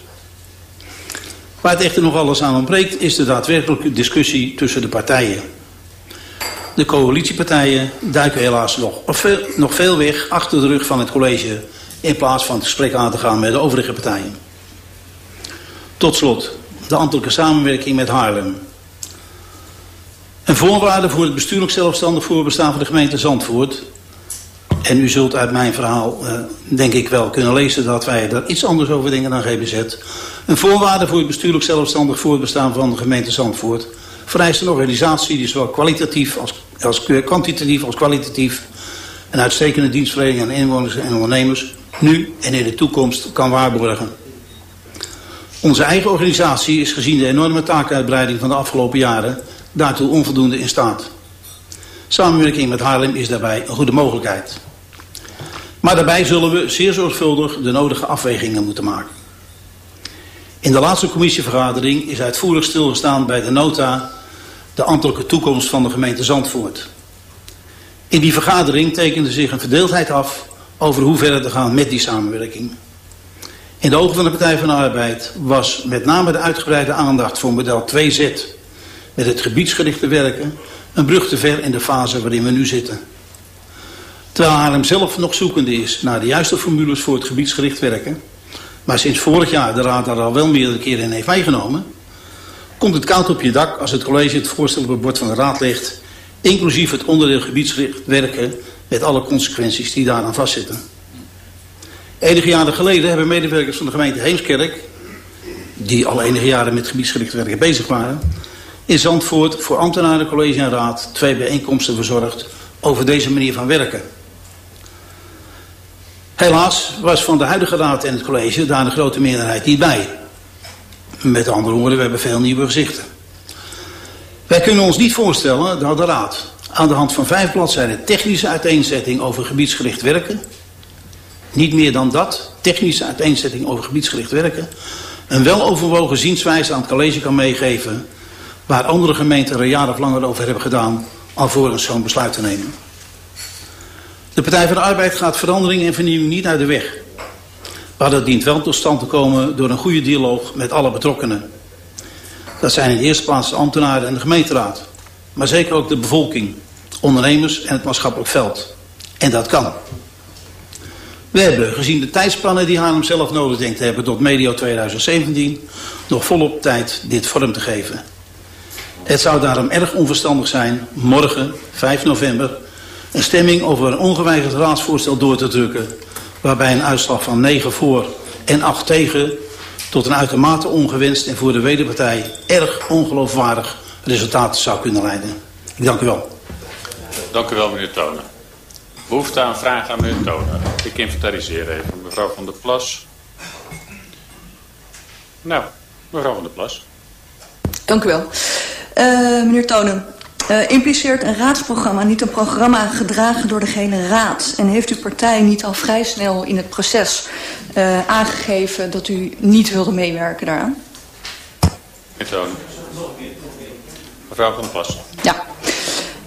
Waar het echter nog alles aan ontbreekt is de daadwerkelijke discussie tussen de partijen. De coalitiepartijen duiken helaas nog, veel, nog veel weg achter de rug van het college in plaats van het gesprek aan te gaan met de overige partijen. Tot slot, de ambtelijke samenwerking met Haarlem. Een voorwaarde voor het bestuurlijk zelfstandig voorbestaan van de gemeente Zandvoort. En u zult uit mijn verhaal, uh, denk ik wel, kunnen lezen dat wij daar iets anders over denken dan GBZ. Een voorwaarde voor het bestuurlijk zelfstandig voorbestaan van de gemeente Zandvoort vereist een organisatie die zowel kwalitatief als, als kwantitatief als kwalitatief een uitstekende dienstverlening aan inwoners en ondernemers nu en in de toekomst kan waarborgen. Onze eigen organisatie is gezien de enorme taakuitbreiding van de afgelopen jaren daartoe onvoldoende in staat. Samenwerking met Haarlem is daarbij een goede mogelijkheid. Maar daarbij zullen we zeer zorgvuldig de nodige afwegingen moeten maken. In de laatste commissievergadering is uitvoerig stilgestaan bij de nota de ambtelijke toekomst van de gemeente Zandvoort. In die vergadering tekende zich een verdeeldheid af over hoe verder te gaan met die samenwerking. In de ogen van de Partij van de Arbeid was met name de uitgebreide aandacht voor model 2Z met het gebiedsgerichte werken een brug te ver in de fase waarin we nu zitten. Terwijl Haarlem zelf nog zoekende is naar de juiste formules voor het gebiedsgericht werken, maar sinds vorig jaar de Raad daar al wel meerdere keren in heeft meegenomen, komt het koud op je dak als het college het voorstel op het bord van de Raad legt, inclusief het onderdeel gebiedsgericht werken met alle consequenties die daaraan vastzitten. Enige jaren geleden hebben medewerkers van de gemeente Heemskerk, die al enige jaren met gebiedsgericht werken bezig waren, in Zandvoort voor ambtenaren, college en raad twee bijeenkomsten verzorgd over deze manier van werken. Helaas was van de huidige raad en het college daar de grote meerderheid niet bij. Met andere woorden, we hebben veel nieuwe gezichten. Wij kunnen ons niet voorstellen dat de raad aan de hand van vijf bladzijden technische uiteenzetting over gebiedsgericht werken, niet meer dan dat, technische uiteenzetting over gebiedsgericht werken, een weloverwogen zienswijze aan het college kan meegeven waar andere gemeenten er jaren of langer over hebben gedaan alvorens zo'n besluit te nemen. De Partij van de Arbeid gaat verandering en vernieuwing niet uit de weg. Maar dat dient wel tot stand te komen door een goede dialoog met alle betrokkenen. Dat zijn in de eerste plaats de ambtenaren en de gemeenteraad. Maar zeker ook de bevolking, ondernemers en het maatschappelijk veld. En dat kan. We hebben, gezien de tijdspannen die Haarlem zelf nodig denkt te hebben tot medio 2017, nog volop tijd dit vorm te geven. Het zou daarom erg onverstandig zijn morgen, 5 november, een stemming over een ongewijzigd raadsvoorstel door te drukken, waarbij een uitslag van 9 voor en 8 tegen tot een uitermate ongewenst en voor de wederpartij erg ongeloofwaardig resultaat zou kunnen leiden. Ik dank u wel. Dank u wel, meneer Tonen. Behoefte aan vragen aan meneer Tonen. Ik inventariseer even. Mevrouw van der Plas. Nou, mevrouw van der Plas. Dank u wel. Uh, meneer Tonen, uh, impliceert een raadsprogramma niet een programma gedragen door de gehele raad? En heeft uw partij niet al vrij snel in het proces uh, aangegeven dat u niet wilde meewerken daaraan? Mevrouw van der Plas. Ja.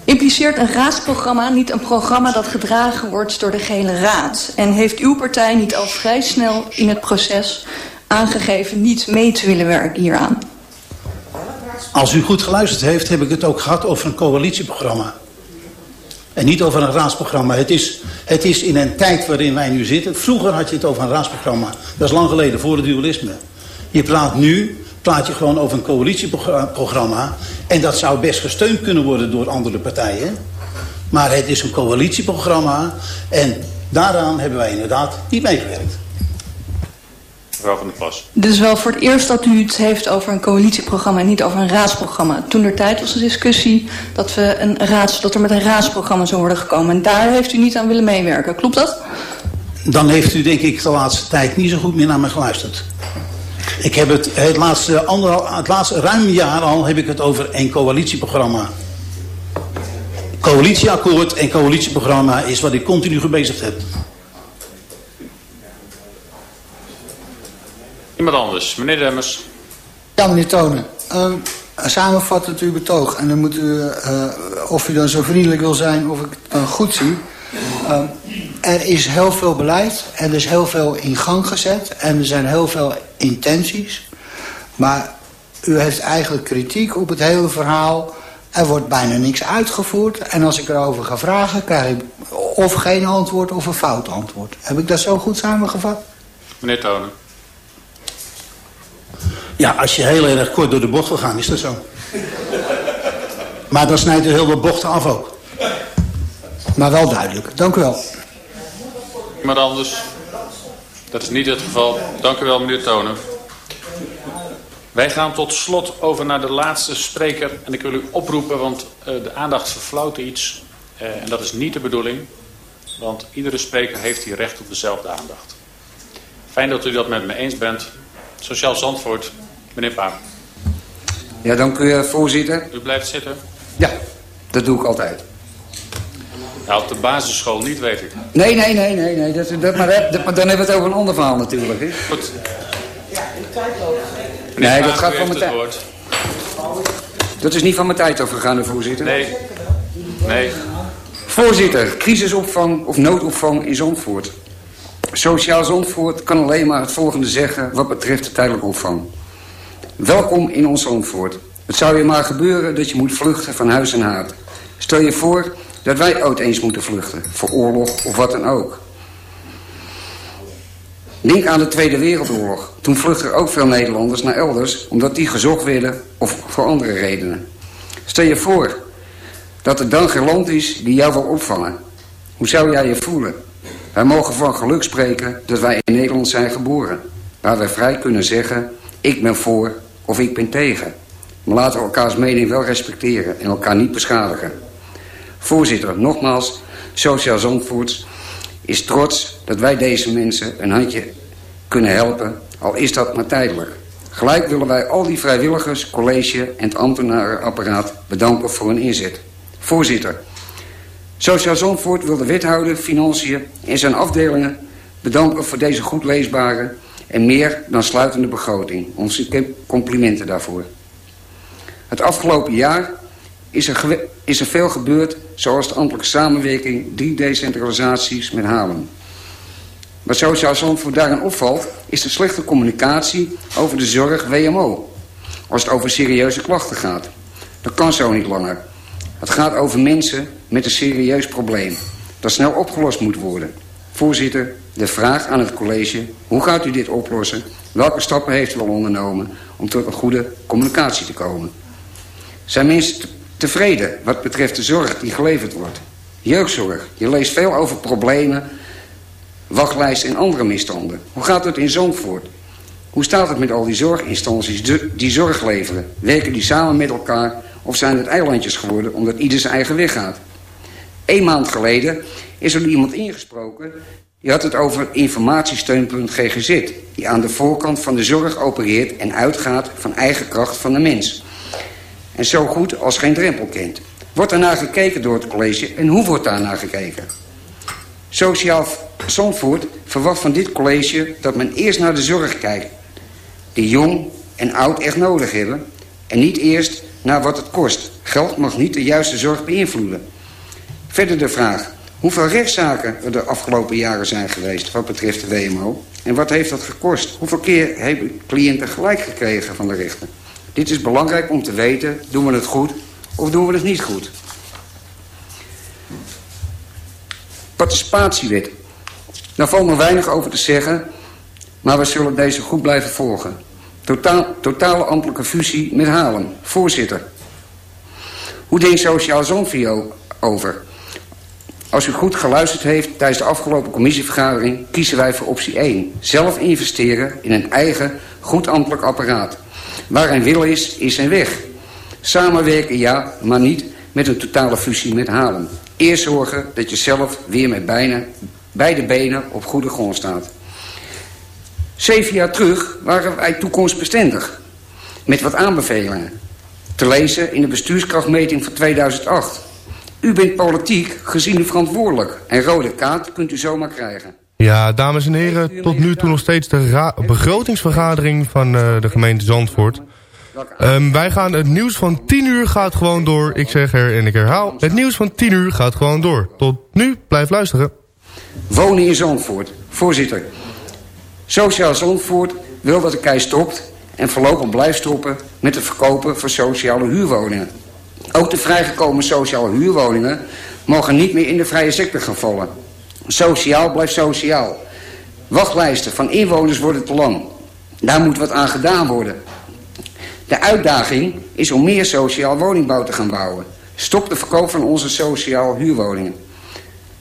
Impliceert een raadsprogramma niet een programma dat gedragen wordt door de gehele raad? En heeft uw partij niet al vrij snel in het proces aangegeven niet mee te willen werken hieraan? Als u goed geluisterd heeft, heb ik het ook gehad over een coalitieprogramma. En niet over een raadsprogramma. Het is, het is in een tijd waarin wij nu zitten. Vroeger had je het over een raadsprogramma. Dat is lang geleden, voor het dualisme. Je praat nu, praat je gewoon over een coalitieprogramma. En dat zou best gesteund kunnen worden door andere partijen. Maar het is een coalitieprogramma. En daaraan hebben wij inderdaad niet meegewerkt mevrouw Van der Plas. Is wel voor het eerst dat u het heeft over een coalitieprogramma en niet over een raadsprogramma. Toen er tijd was de discussie dat, we een raads, dat er met een raadsprogramma zou worden gekomen. En daar heeft u niet aan willen meewerken. Klopt dat? Dan heeft u denk ik de laatste tijd niet zo goed meer naar me geluisterd. Ik heb het, het laatste, anderhal, het laatste ruim jaar al heb ik het over een coalitieprogramma. Coalitieakkoord en coalitieprogramma is wat ik continu gebezigd heb. Iemand anders. Meneer Demmers. Ja, meneer Tonen. Uh, samenvattend uw betoog. En dan moet u, uh, of u dan zo vriendelijk wil zijn, of ik het dan goed zie. Uh, er is heel veel beleid. En er is heel veel in gang gezet. En er zijn heel veel intenties. Maar u heeft eigenlijk kritiek op het hele verhaal. Er wordt bijna niks uitgevoerd. En als ik erover ga vragen, krijg ik of geen antwoord of een fout antwoord. Heb ik dat zo goed samengevat? Meneer Tonen. Ja, als je heel erg kort door de bocht wil gaan, is dat zo. Maar dan snijdt er heel veel bochten af ook. Maar wel duidelijk. Dank u wel. Iemand anders? Dat is niet het geval. Dank u wel, meneer Tonen. Wij gaan tot slot over naar de laatste spreker. En ik wil u oproepen, want uh, de aandacht verflauwt iets. Uh, en dat is niet de bedoeling. Want iedere spreker heeft hier recht op dezelfde aandacht. Fijn dat u dat met me eens bent. Sociaal Zandvoort, meneer Paap. Ja, dank u, voorzitter. U blijft zitten? Ja, dat doe ik altijd. Ja, op de basisschool niet, weet ik. Nee, nee, nee, nee. nee. Dat, dat, maar, dat, maar dan hebben we het over een ander verhaal natuurlijk. Hè? Goed. Ja, de tijd Nee, dat gaat van mijn tijd. Dat is niet van mijn tijd afgegaan, voorzitter. Nee. Nee. Voorzitter, crisisopvang of noodopvang in Zandvoort. Sociaal Zandvoort kan alleen maar het volgende zeggen wat betreft de tijdelijke opvang. Welkom in ons Zandvoort. Het zou je maar gebeuren dat je moet vluchten van huis en haard. Stel je voor dat wij ooit eens moeten vluchten, voor oorlog of wat dan ook. Denk aan de Tweede Wereldoorlog. Toen vluchtten ook veel Nederlanders naar elders... omdat die gezocht werden of voor andere redenen. Stel je voor dat er dan geen land is die jou wil opvangen. Hoe zou jij je voelen? Wij mogen van geluk spreken dat wij in Nederland zijn geboren. Waar wij vrij kunnen zeggen, ik ben voor of ik ben tegen. Maar laten we elkaars mening wel respecteren en elkaar niet beschadigen. Voorzitter, nogmaals, Sociaal Zandvoorts is trots dat wij deze mensen een handje kunnen helpen, al is dat maar tijdelijk. Gelijk willen wij al die vrijwilligers, college en het ambtenarenapparaat bedanken voor hun inzet. Voorzitter, Sociaal Zandvoort wil de wethouder Financiën en zijn afdelingen bedanken voor deze goed leesbare en meer dan sluitende begroting. Onze complimenten daarvoor. Het afgelopen jaar is er, is er veel gebeurd, zoals de ambtelijke samenwerking, drie decentralisaties met Halen. Wat Sociaal Zandvoort daarin opvalt, is de slechte communicatie over de zorg WMO. Als het over serieuze klachten gaat. Dat kan zo niet langer. Het gaat over mensen met een serieus probleem. Dat snel opgelost moet worden. Voorzitter, de vraag aan het college, hoe gaat u dit oplossen? Welke stappen heeft u al ondernomen om tot een goede communicatie te komen? Zijn mensen tevreden wat betreft de zorg die geleverd wordt? Jeugdzorg. Je leest veel over problemen, wachtlijsten en andere misstanden. Hoe gaat het in Zandvoort? Hoe staat het met al die zorginstanties die zorg leveren? Werken die samen met elkaar of zijn het eilandjes geworden omdat ieder zijn eigen weg gaat? Een maand geleden is er iemand ingesproken... die had het over informatiesteunpunt GGZ... die aan de voorkant van de zorg opereert en uitgaat van eigen kracht van de mens. En zo goed als geen drempel kent. Wordt daarnaar gekeken door het college en hoe wordt daarnaar gekeken? Sociaal Zandvoort verwacht van dit college dat men eerst naar de zorg kijkt... die jong en oud echt nodig hebben... en niet eerst naar wat het kost. Geld mag niet de juiste zorg beïnvloeden. Verder de vraag, hoeveel rechtszaken er de afgelopen jaren zijn geweest... wat betreft de WMO, en wat heeft dat gekost? Hoeveel keer hebben cliënten gelijk gekregen van de rechter? Dit is belangrijk om te weten, doen we het goed of doen we het niet goed? Participatiewet. Daar valt nog weinig over te zeggen, maar we zullen deze goed blijven volgen. Totale ambtelijke fusie met Halen. Voorzitter. Hoe denkt Sociaal Zonvio over? Als u goed geluisterd heeft tijdens de afgelopen commissievergadering... kiezen wij voor optie 1. Zelf investeren in een eigen, goed ambtelijk apparaat. Waar een wil is, is een weg. Samenwerken ja, maar niet met een totale fusie met Halen. Eerst zorgen dat je zelf weer met bijna, beide benen op goede grond staat. Zeven jaar terug waren wij toekomstbestendig. Met wat aanbevelingen. Te lezen in de bestuurskrachtmeting van 2008. U bent politiek gezien u verantwoordelijk. En rode kaart kunt u zomaar krijgen. Ja, dames en heren, tot nu toe nog steeds de begrotingsvergadering van uh, de gemeente Zandvoort. Um, wij gaan, het nieuws van 10 uur gaat gewoon door. Ik zeg er en ik herhaal, het nieuws van 10 uur gaat gewoon door. Tot nu, blijf luisteren. Wonen in Zandvoort. Voorzitter, Sociaal Zandvoort wil dat de kei stopt en voorlopig blijft stoppen met het verkopen van sociale huurwoningen. Ook de vrijgekomen sociale huurwoningen mogen niet meer in de vrije sector gaan vallen. Sociaal blijft sociaal. Wachtlijsten van inwoners worden te lang. Daar moet wat aan gedaan worden. De uitdaging is om meer sociaal woningbouw te gaan bouwen. Stop de verkoop van onze sociaal huurwoningen.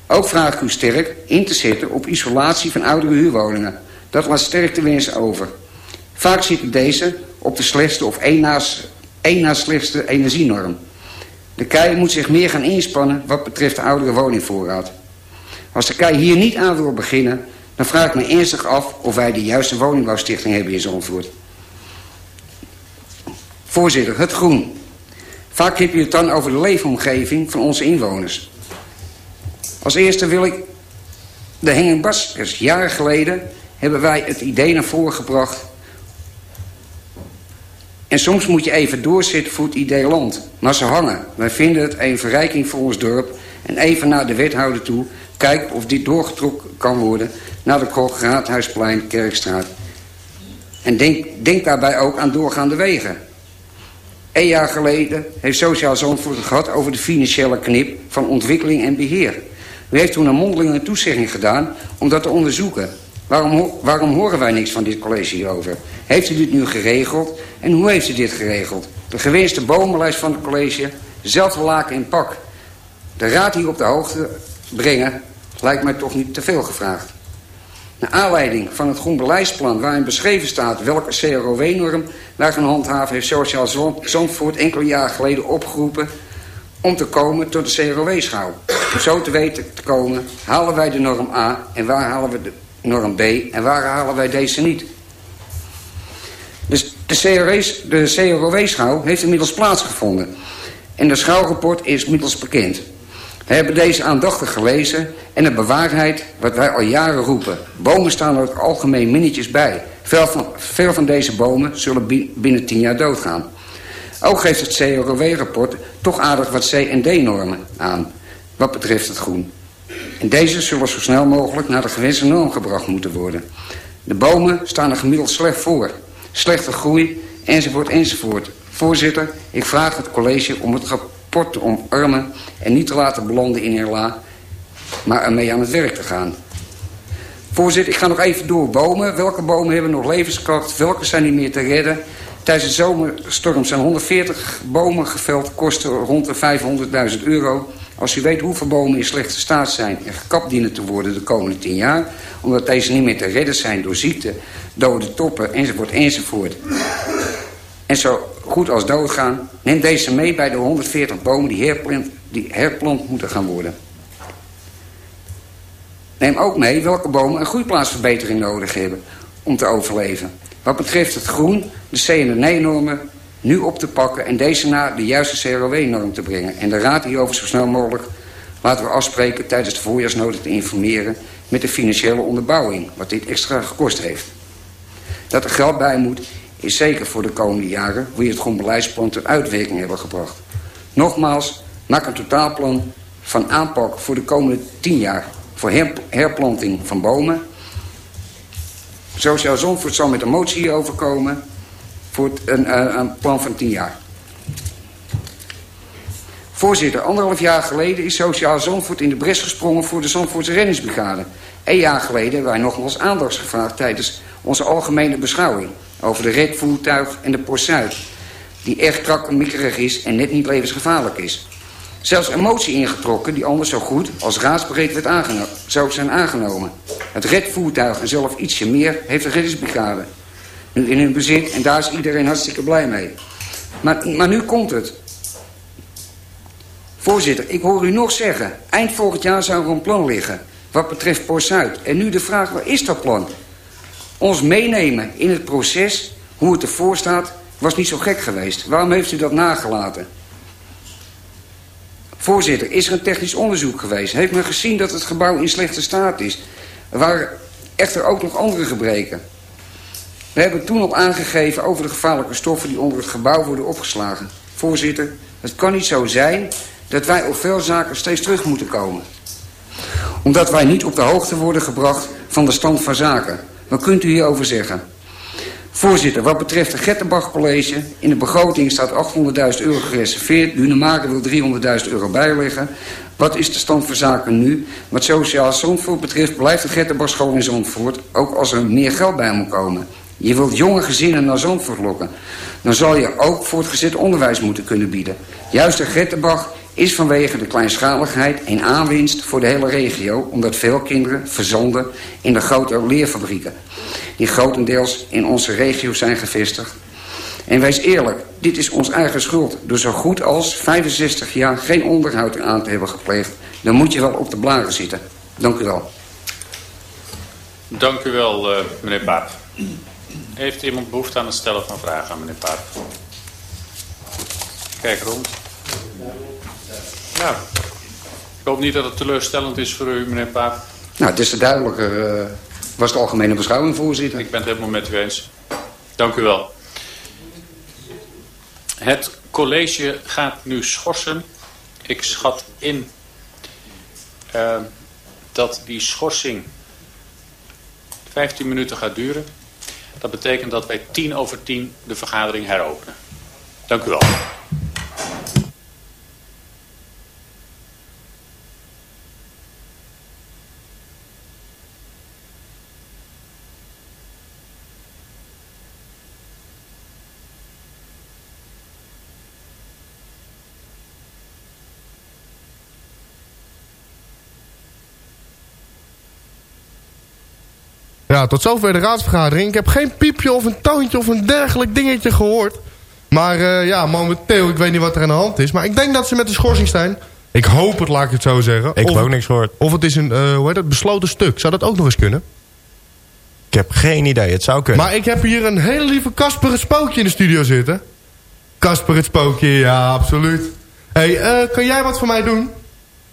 Ook vraag ik u sterk in te zetten op isolatie van oudere huurwoningen. Dat laat sterk te wensen over. Vaak zitten deze op de slechtste of één na, één slechtste energienorm. De KEI moet zich meer gaan inspannen wat betreft de oudere woningvoorraad. Als de KEI hier niet aan wil beginnen... dan vraag ik me ernstig af of wij de juiste woningbouwstichting hebben in Zandvoort. Voorzitter, het groen. Vaak heb je het dan over de leefomgeving van onze inwoners. Als eerste wil ik de Hengenbaskers. Jaren geleden hebben wij het idee naar voren gebracht... En soms moet je even doorzitten voor het idee land. Maar ze hangen. Wij vinden het een verrijking voor ons dorp. En even naar de wethouder toe. Kijken of dit doorgetrokken kan worden naar de Krok, Raadhuisplein, Kerkstraat. En denk, denk daarbij ook aan doorgaande wegen. Een jaar geleden heeft Sociaal Zandvoort het gehad over de financiële knip van ontwikkeling en beheer. U heeft toen een mondelinge toezegging gedaan om dat te onderzoeken. Waarom, waarom horen wij niks van dit college hierover? Heeft u dit nu geregeld? En hoe heeft u dit geregeld? De gewenste bomenlijst van het college, dezelfde laken in pak. De raad hier op de hoogte brengen lijkt mij toch niet te veel gevraagd. Naar aanleiding van het groen beleidsplan waarin beschreven staat welke CROW-norm wij gaan handhaven... heeft Sociaal Zandvoort enkele jaren geleden opgeroepen om te komen tot de CROW-schouw. Om zo te weten te komen, halen wij de norm A en waar halen we de norm B en waar halen wij deze niet? Dus de, de CROW-schouw heeft inmiddels plaatsgevonden. En de schouwrapport is middels bekend. We hebben deze aandachtig gelezen en het bewaarheid wat wij al jaren roepen. Bomen staan er algemeen minnetjes bij. Veel van, veel van deze bomen zullen binnen tien jaar doodgaan. Ook geeft het CROW-rapport toch aardig wat C- en D-normen aan, wat betreft het groen. Deze zullen zo snel mogelijk naar de gewenste norm gebracht moeten worden. De bomen staan er gemiddeld slecht voor. Slechte groei, enzovoort, enzovoort. Voorzitter, ik vraag het college om het rapport te omarmen... en niet te laten belanden in Erla, maar ermee aan het werk te gaan. Voorzitter, ik ga nog even door. Bomen. Welke bomen hebben nog levenskracht? Welke zijn niet meer te redden? Tijdens de zomerstorm zijn 140 bomen geveld, kosten rond de 500.000 euro. Als u weet hoeveel bomen in slechte staat zijn en gekapt dienen te worden de komende 10 jaar... omdat deze niet meer te redden zijn door ziekte, dode toppen enzovoort enzovoort... en zo goed als doodgaan, neem deze mee bij de 140 bomen die herplant, die herplant moeten gaan worden. Neem ook mee welke bomen een groeiplaatsverbetering nodig hebben om te overleven. Wat betreft het groen, de C- en de N-normen nu op te pakken... en deze naar de juiste CROW-norm te brengen. En de Raad hierover zo snel mogelijk laten we afspreken... tijdens de voorjaarsnota te informeren met de financiële onderbouwing... wat dit extra gekost heeft. Dat er geld bij moet, is zeker voor de komende jaren... hoe je het groen beleidsplan ter uitwerking hebben gebracht. Nogmaals, maak een totaalplan van aanpak voor de komende tien jaar... voor herplanting van bomen Sociaal Zandvoort zal met een motie hierover komen voor een, een, een plan van 10 jaar. Voorzitter, anderhalf jaar geleden is Sociaal Zandvoort in de bres gesprongen voor de Zandvoortse reddingsbrigade. Een jaar geleden hebben wij nogmaals aandacht gevraagd tijdens onze algemene beschouwing over de redvoertuig en de Post Zuid, die erg krakkemikkerig is en net niet levensgevaarlijk is. Zelfs een motie ingetrokken die anders zo goed als raadsbreed werd zou zijn aangenomen. Het redvoertuig en zelf ietsje meer heeft de reddingsbrigade. Nu in hun bezit en daar is iedereen hartstikke blij mee. Maar, maar nu komt het. Voorzitter, ik hoor u nog zeggen... eind volgend jaar zou er een plan liggen... wat betreft Post Zuid. En nu de vraag, waar is dat plan? Ons meenemen in het proces, hoe het ervoor staat... was niet zo gek geweest. Waarom heeft u dat nagelaten? Voorzitter, is er een technisch onderzoek geweest? Heeft men gezien dat het gebouw in slechte staat is? Waren echter ook nog andere gebreken. We hebben toen al aangegeven over de gevaarlijke stoffen die onder het gebouw worden opgeslagen. Voorzitter, het kan niet zo zijn dat wij op veel zaken steeds terug moeten komen. Omdat wij niet op de hoogte worden gebracht van de stand van zaken. Wat kunt u hierover zeggen? Voorzitter, wat betreft het Gettenbach College... in de begroting staat 800.000 euro gereserveerd. Dunemaken wil 300.000 euro bijleggen. Wat is de stand van zaken nu? Wat Sociaal Zandvoort betreft blijft de Gettenbach School in Zandvoort... ook als er meer geld bij moet komen. Je wilt jonge gezinnen naar Zandvoort lokken. Dan zal je ook voortgezet onderwijs moeten kunnen bieden. Juist de Gettenbach is vanwege de kleinschaligheid een aanwinst voor de hele regio... omdat veel kinderen verzanden in de grote leerfabrieken... die grotendeels in onze regio zijn gevestigd. En wees eerlijk, dit is ons eigen schuld. Door zo goed als 65 jaar geen onderhoud aan te hebben gepleegd... dan moet je wel op de blaren zitten. Dank u wel. Dank u wel, uh, meneer Paap. Heeft iemand behoefte aan het stellen van vragen aan meneer Paap? Kijk rond. Nou, ik hoop niet dat het teleurstellend is voor u, meneer Paap. Nou, het is te duidelijker. Uh, was de algemene beschouwing, voorzitter. Ik ben het helemaal met u eens. Dank u wel. Het college gaat nu schorsen. Ik schat in uh, dat die schorsing 15 minuten gaat duren. Dat betekent dat wij 10 over 10 de vergadering heropenen. Dank u wel. Ja, tot zover de raadsvergadering. Ik heb geen piepje of een toontje of een dergelijk dingetje gehoord. Maar uh, ja, momenteel, ik weet niet wat er aan de hand is. Maar ik denk dat ze met de schorsing zijn. Ik hoop het, laat ik het zo zeggen. Ik heb ook niks gehoord. Of het is een, uh, hoe heet het, besloten stuk. Zou dat ook nog eens kunnen? Ik heb geen idee, het zou kunnen. Maar ik heb hier een hele lieve Kasper het Spookje in de studio zitten. Kasper het Spookje, ja, absoluut. Hé, hey, uh, kan jij wat voor mij doen?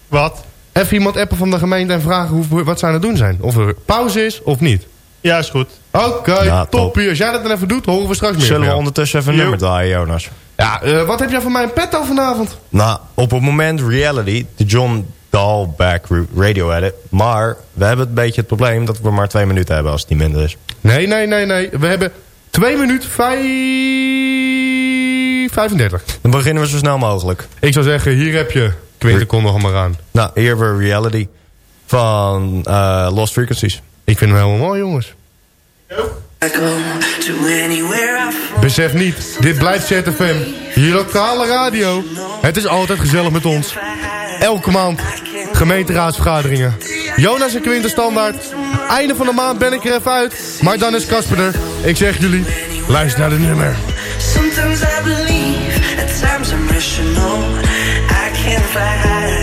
Wat? Even iemand appen van de gemeente en vragen hoe, wat zij aan het doen zijn. Of er pauze is of niet. Ja, is goed. Oké, okay, ja, top. Als jij dat dan even doet, horen we straks meer. Zullen we ondertussen even een nummer draaien, Jonas? Ja, uh, wat heb jij van mij een pet al vanavond? Nou, op het moment Reality, de John Dahlback radio edit. Maar we hebben een beetje het probleem dat we maar twee minuten hebben als het niet minder is. Nee, nee, nee, nee. We hebben twee minuten vijf... 35. Dan beginnen we zo snel mogelijk. Ik zou zeggen, hier heb je Quinten, kom nog maar aan. Nou, hier hebben we Reality van uh, Lost Frequencies. Ik vind hem helemaal mooi, jongens. Besef niet, dit blijft ZFM. Hier lokale radio. Het is altijd gezellig met ons. Elke maand. Gemeenteraadsvergaderingen. Jonas en Quinten standaard. Einde van de maand ben ik er even uit. Maar dan is Casper er. Ik zeg jullie, luister naar de nummer. Sometimes I believe, at times I'm rational. I can't fly high,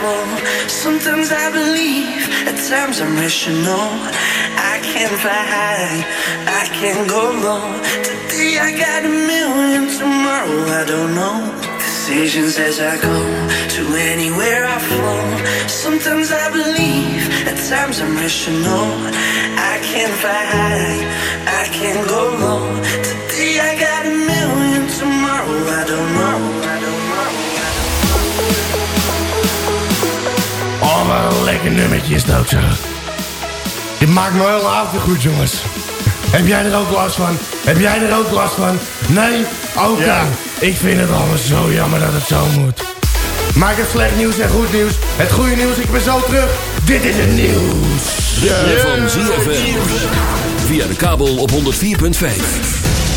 flow. Sometimes I believe, at times I'm rational. I can fly high, I can go low. Today I got a million, tomorrow I don't know. Decisions as I go to anywhere I flow. Sometimes I believe, at times I'm rational. I can fly high, I can go low. Today I got a million, tomorrow I don't know. Oh, wat een lekker nummertje is dat ook zo. Dit maakt me heel avond goed, jongens. Heb jij er ook last van? Heb jij er ook last van? Nee? Oké. Ja. Ik vind het allemaal zo jammer dat het zo moet. Maar ik heb slecht nieuws en goed nieuws. Het goede nieuws, ik ben zo terug. Dit is het nieuws van ZFM. Via de kabel op 104.5.